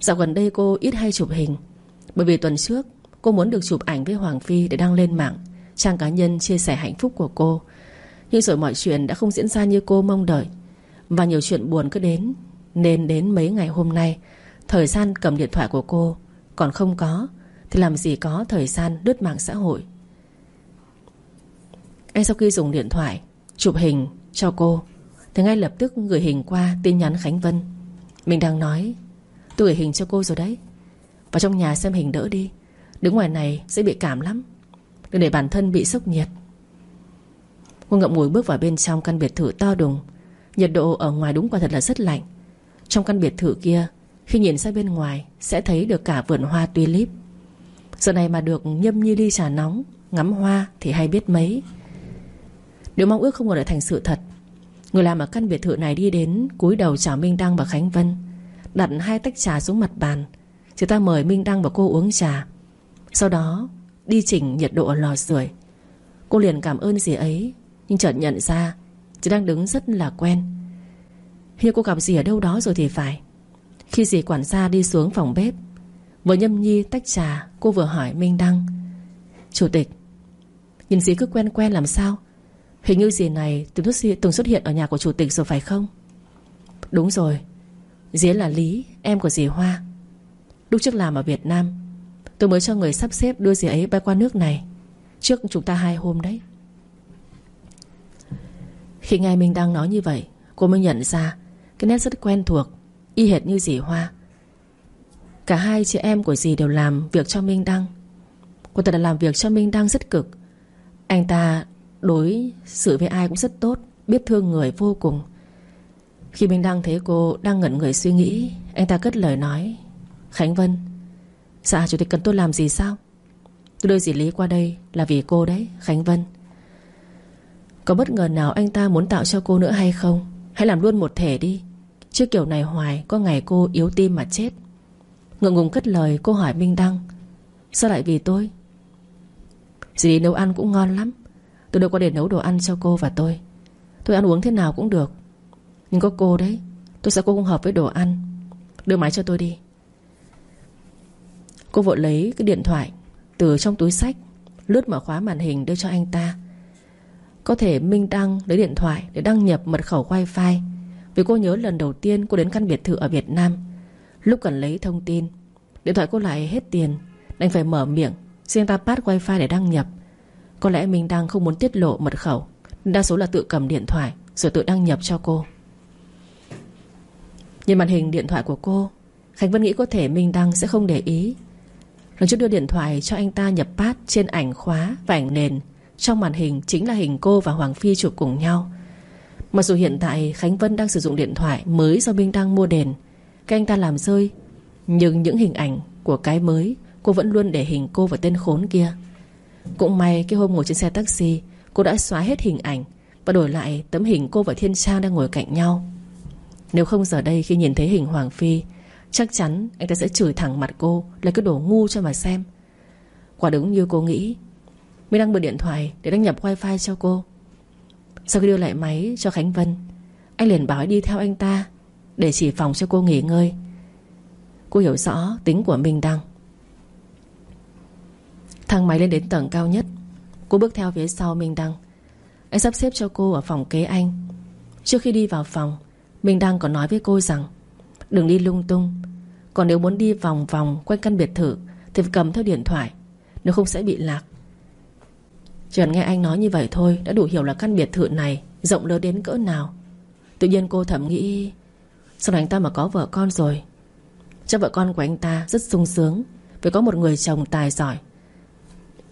Dạo gần đây cô ít hay chụp hình Bởi vì tuần trước Cô muốn được chụp ảnh với Hoàng Phi để đăng lên mạng Trang cá nhân chia sẻ hạnh phúc của cô. Nhưng rồi mọi chuyện đã không diễn ra như cô mong đợi. Và nhiều chuyện buồn cứ đến Nên đến mấy ngày hôm nay Thời gian cầm điện thoại của cô Còn không có Thì làm gì có thời gian đứt mạng xã hội. Anh sau khi dùng điện thoại Chụp hình cho cô. Thì ngay lập tức gửi hình qua tin nhắn Khánh Vân. Mình đang nói, Tôi gửi hình cho cô rồi đấy. Vào trong nhà xem hình đỡ đi. Đứng ngoài này sẽ bị cảm lắm. Đừng để bản thân bị sốc nhiệt. Cô ngậm ngùi bước vào bên trong căn biệt thự to đùng. Nhiệt độ ở ngoài đúng quả thật là rất lạnh. Trong căn biệt thự kia, Khi nhìn ra bên ngoài, Sẽ thấy được cả vườn hoa tulip. Giờ này mà được nhâm nhi ly trà nóng, Ngắm hoa thì hay biết mấy. Điều mong ước không còn lại thành sự thật Người làm ở căn biệt thự này đi đến cúi đầu chào Minh Đăng và Khánh Vân, Đặt hai tách trà xuống mặt bàn. Chị ta mời Minh Đăng và cô uống trà. Sau đó, đi chỉnh nhiệt độ ở lò sưởi. Cô liền cảm ơn dì ấy, Nhưng chợt nhận ra chị đang đứng rất là quen. Hình cô gặp dì ở đâu đó rồi thì phải. Khi dì quản gia đi xuống phòng bếp, Vừa nhâm nhi tách trà, Cô vừa hỏi Minh Đăng. Chủ tịch, Nhìn dì cứ quen quen làm sao? Hình như dì này từng xuất hiện ở nhà của chủ tịch rồi phải không? Đúng rồi. Dì là Lý, Em của dì Hoa. Lúc trước làm ở Việt Nam, Tôi mới cho người sắp xếp đưa dì ấy bay qua nước này. Trước chúng ta hai hôm đấy. Khi nghe Minh đang nói như vậy, Cô mới nhận ra Cái nét rất quen thuộc, Y hệt như dì Hoa. Cả hai chị em của dì đều làm việc cho Minh Đăng. Cô ta đã làm việc cho Minh Đăng rất cực. Anh ta đối xử với ai cũng rất tốt, Biết thương người vô cùng. Khi Minh Đăng thấy cô đang ngẩn người suy nghĩ, Anh ta cất lời nói, Khánh Vân Dạ chủ tịch cần tôi làm gì sao? Tôi đưa dì Lý qua đây là vì cô đấy, Khánh Vân. Có bất ngờ nào anh ta muốn tạo cho cô nữa hay không? Hãy làm luôn một thể đi. Chứ kiểu này hoài, Có ngày cô yếu tim mà chết. Ngượng ngùng cất lời, cô hỏi Minh Đăng, Sao lại vì tôi? Dì nấu ăn cũng ngon lắm. Tôi đâu có để nấu đồ ăn cho cô và tôi. Tôi ăn uống thế nào cũng được. Nhưng có cô đấy, Tôi sợ cô không hợp với đồ ăn. Đưa máy cho tôi đi. Cô vội lấy cái điện thoại Từ trong túi sách, Lướt mở khóa màn hình đưa cho anh ta. Có thể Minh Đăng lấy điện thoại Để đăng nhập mật khẩu wifi, Vì cô nhớ lần đầu tiên cô đến căn biệt thự ở Việt Nam. Lúc cần lấy thông tin, Điện thoại cô lại hết tiền, Đành phải mở miệng, Xin ta pass wifi để đăng nhập. Có lẽ Minh Đăng không muốn tiết lộ mật khẩu. Đa số là tự cầm điện thoại, Rồi tự đăng nhập cho cô. Nhìn màn hình điện thoại của cô, Khánh Vân nghĩ có thể Minh Đăng sẽ không để ý. Lần trước đưa điện thoại cho anh ta nhập pass Trên ảnh khóa và ảnh nền. Trong màn hình chính là hình cô và Hoàng Phi chụp cùng nhau. Mặc dù hiện tại Khánh Vân đang sử dụng điện thoại Mới do Minh Đăng mua đền, Cái anh ta làm rơi, Nhưng những hình ảnh của cái mới Cô vẫn luôn để hình cô và tên khốn kia. Cũng may cái hôm ngồi trên xe taxi, Cô đã xóa hết hình ảnh Và đổi lại tấm hình cô và Thiên Trang đang ngồi cạnh nhau. Nếu không giờ đây khi nhìn thấy hình Hoàng Phi, Chắc chắn anh ta sẽ chửi thẳng mặt cô Là cái đồ ngu cho mà xem. Quả đúng như cô nghĩ, Mới đang bật điện thoại để đăng nhập wifi cho cô. Sau khi đưa lại máy cho Khánh Vân, Anh liền bảo đi theo anh ta Để chỉ phòng cho cô nghỉ ngơi. Cô hiểu rõ tính của Minh Đăng. Thang máy lên đến tầng cao nhất. Cô bước theo phía sau Minh Đăng. Anh sắp xếp cho cô ở phòng kế anh. Trước khi đi vào phòng, Minh Đăng còn nói với cô rằng, Đừng đi lung tung. Còn nếu muốn đi vòng vòng quanh căn biệt thự Thì phải cầm theo điện thoại, Nếu không sẽ bị lạc. Chỉ nghe anh nói như vậy thôi Đã đủ hiểu là căn biệt thự này Rộng lớn đến cỡ nào. Tự nhiên cô thầm nghĩ Sau này anh ta mà có vợ con rồi? Chắc vợ con của anh ta rất sung sướng Vì có một người chồng tài giỏi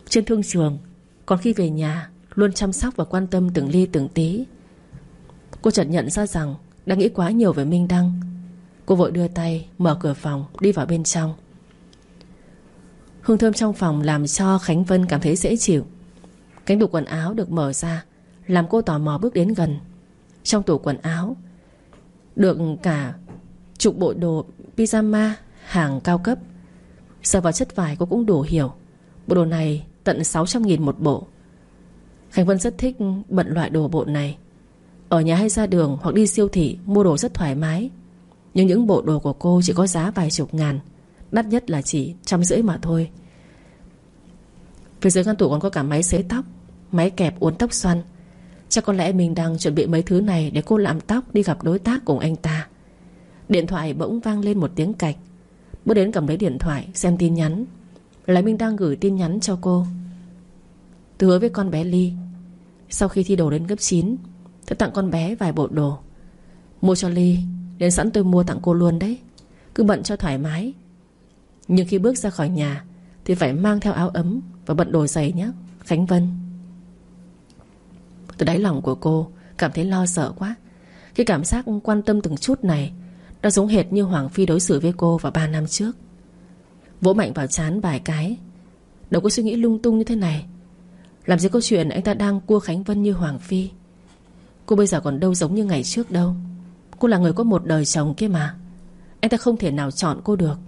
trên thương trường, Còn khi về nhà, Luôn chăm sóc và quan tâm từng ly từng tí. Cô chợt nhận ra rằng đã nghĩ quá nhiều về Minh Đăng. Cô vội đưa tay mở cửa phòng, Đi vào bên trong. Hương thơm trong phòng làm cho Khánh Vân cảm thấy dễ chịu. Cánh tủ quần áo được mở ra, Làm cô tò mò bước đến gần. Trong tủ quần áo, Được cả chục bộ đồ pyjama hàng cao cấp. Sờ vào chất vải cô cũng đủ hiểu, Bộ đồ này tận 600.000 một bộ. Khánh Vân rất thích bận loại đồ bộ này. Ở nhà hay ra đường hoặc đi siêu thị, Mua đồ rất thoải mái. Nhưng những bộ đồ của cô chỉ có giá vài chục ngàn, Đắt nhất là chỉ trăm rưỡi mà thôi. Phía dưới ngăn tủ còn có cả máy xế tóc, Máy kẹp uốn tóc xoăn. Chắc có lẽ mình đang chuẩn bị mấy thứ này Để cô làm tóc đi gặp đối tác cùng anh ta. Điện thoại bỗng vang lên một tiếng cạch. Bước đến cầm lấy điện thoại, Xem tin nhắn. Là Minh đang gửi tin nhắn cho cô. Tôi hứa với con bé Ly, Sau khi thi đồ đến cấp 9 Tôi tặng con bé vài bộ đồ. Mua cho Ly, Đến sẵn tôi mua tặng cô luôn đấy. Cứ bận cho thoải mái. Nhưng khi bước ra khỏi nhà, Thì phải mang theo áo ấm Và bận đồ giày nhé, Khánh Vân. Từ đáy lòng của cô, Cảm thấy lo sợ quá. Cái cảm giác quan tâm từng chút này, Nó giống hệt như Hoàng Phi đối xử với cô vào 3 năm trước. Vỗ mạnh vào chán vài cái. Đâu có suy nghĩ lung tung như thế này. Làm gì có chuyện anh ta đang cua Khánh Vân như Hoàng Phi. Cô bây giờ còn đâu giống như ngày trước đâu. Cô là người có một đời chồng kia mà. Anh ta không thể nào chọn cô được.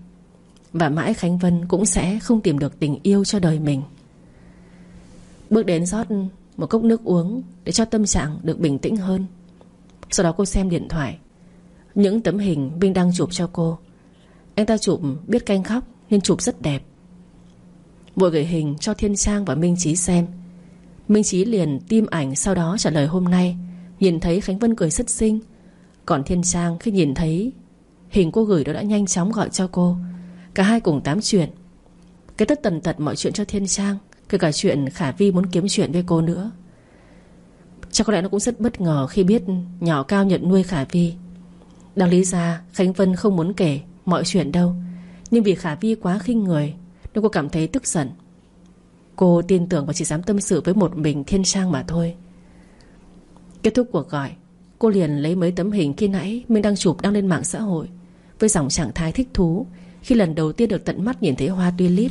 Và mãi Khánh Vân cũng sẽ không tìm được tình yêu cho đời mình. Bước đến rót một cốc nước uống Để cho tâm trạng được bình tĩnh hơn. Sau đó cô xem điện thoại. Những tấm hình Vinh đang chụp cho cô. Anh ta chụp biết canh khóc. Nên chụp rất đẹp. Vội gửi hình cho Thiên Trang và Minh Trí xem. Minh Trí liền tim ảnh Sau đó trả lời hôm nay Nhìn thấy Khánh Vân cười rất xinh Còn Thiên Trang khi nhìn thấy Hình cô gửi đó đã nhanh chóng gọi cho cô. Cả hai cùng tám chuyện. Cái tất tần tật mọi chuyện cho Thiên Trang, Kể cả chuyện Khả Vi muốn kiếm chuyện với cô nữa. Chắc có lẽ nó cũng rất bất ngờ Khi biết nhỏ cao nhận nuôi Khả Vi. Đáng lý ra Khánh Vân không muốn kể mọi chuyện đâu. Nhưng vì Khả Vi quá khinh người, Nên cô cảm thấy tức giận. Cô tin tưởng và chỉ dám tâm sự với một mình Thiên Sang mà thôi. Kết thúc cuộc gọi, Cô liền lấy mấy tấm hình khi nãy Mình đang chụp đăng lên mạng xã hội, Với dòng trạng thái thích thú Khi lần đầu tiên được tận mắt nhìn thấy hoa tulip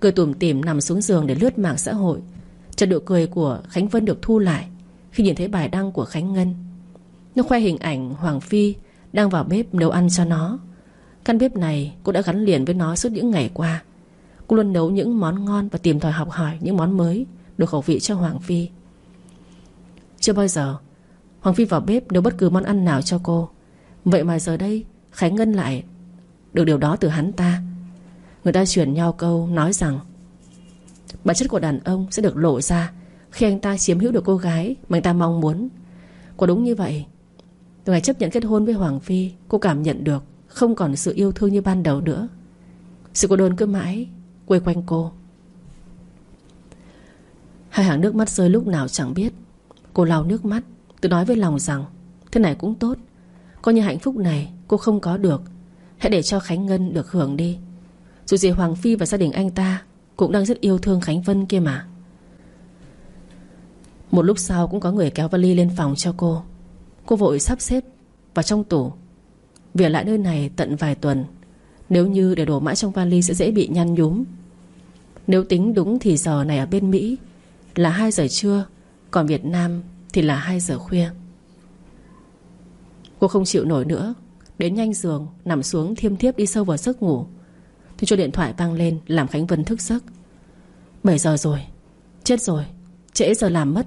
Cười tủm tỉm nằm xuống giường để lướt mạng xã hội Trận độ cười của Khánh Vân được thu lại Khi nhìn thấy bài đăng của Khánh Ngân. Nó khoe hình ảnh Hoàng Phi Đang vào bếp nấu ăn cho nó. Căn bếp này cô đã gắn liền với nó suốt những ngày qua. Cô luôn nấu những món ngon Và tìm tòi học hỏi những món mới Được khẩu vị cho Hoàng Phi. Chưa bao giờ, Hoàng Phi vào bếp nấu bất cứ món ăn nào cho cô. Vậy mà giờ đây, Khánh Ngân lại Được điều đó từ hắn ta. Người ta truyền nhau câu nói rằng, Bản chất của đàn ông sẽ được lộ ra Khi anh ta chiếm hữu được cô gái Mà anh ta mong muốn. Quả đúng như vậy. Từ ngày chấp nhận kết hôn với Hoàng Phi, Cô cảm nhận được không còn sự yêu thương như ban đầu nữa. Sự cô đơn cứ mãi Quay quanh cô. Hai hàng nước mắt rơi lúc nào chẳng biết. Cô lau nước mắt, Tự nói với lòng rằng, Thế này cũng tốt. Coi như hạnh phúc này cô không có được. Hãy để cho Khánh Ngân được hưởng đi. Dù gì Hoàng Phi và gia đình anh ta Cũng đang rất yêu thương Khánh Vân kia mà. Một lúc sau cũng có người kéo vali lên phòng cho cô. Cô vội sắp xếp vào trong tủ vì lại nơi này tận vài tuần. Nếu như để đổ mãi trong vali sẽ dễ bị nhăn nhúm. Nếu tính đúng thì giờ này ở bên Mỹ Là 2 giờ trưa, Còn Việt Nam thì là 2 giờ khuya. Cô không chịu nổi nữa, Đến nhanh giường, Nằm xuống thiêm thiếp đi sâu vào giấc ngủ. Thì cho điện thoại vang lên, Làm Khánh Vân thức giấc. 7 giờ rồi, Chết rồi, Trễ giờ làm mất.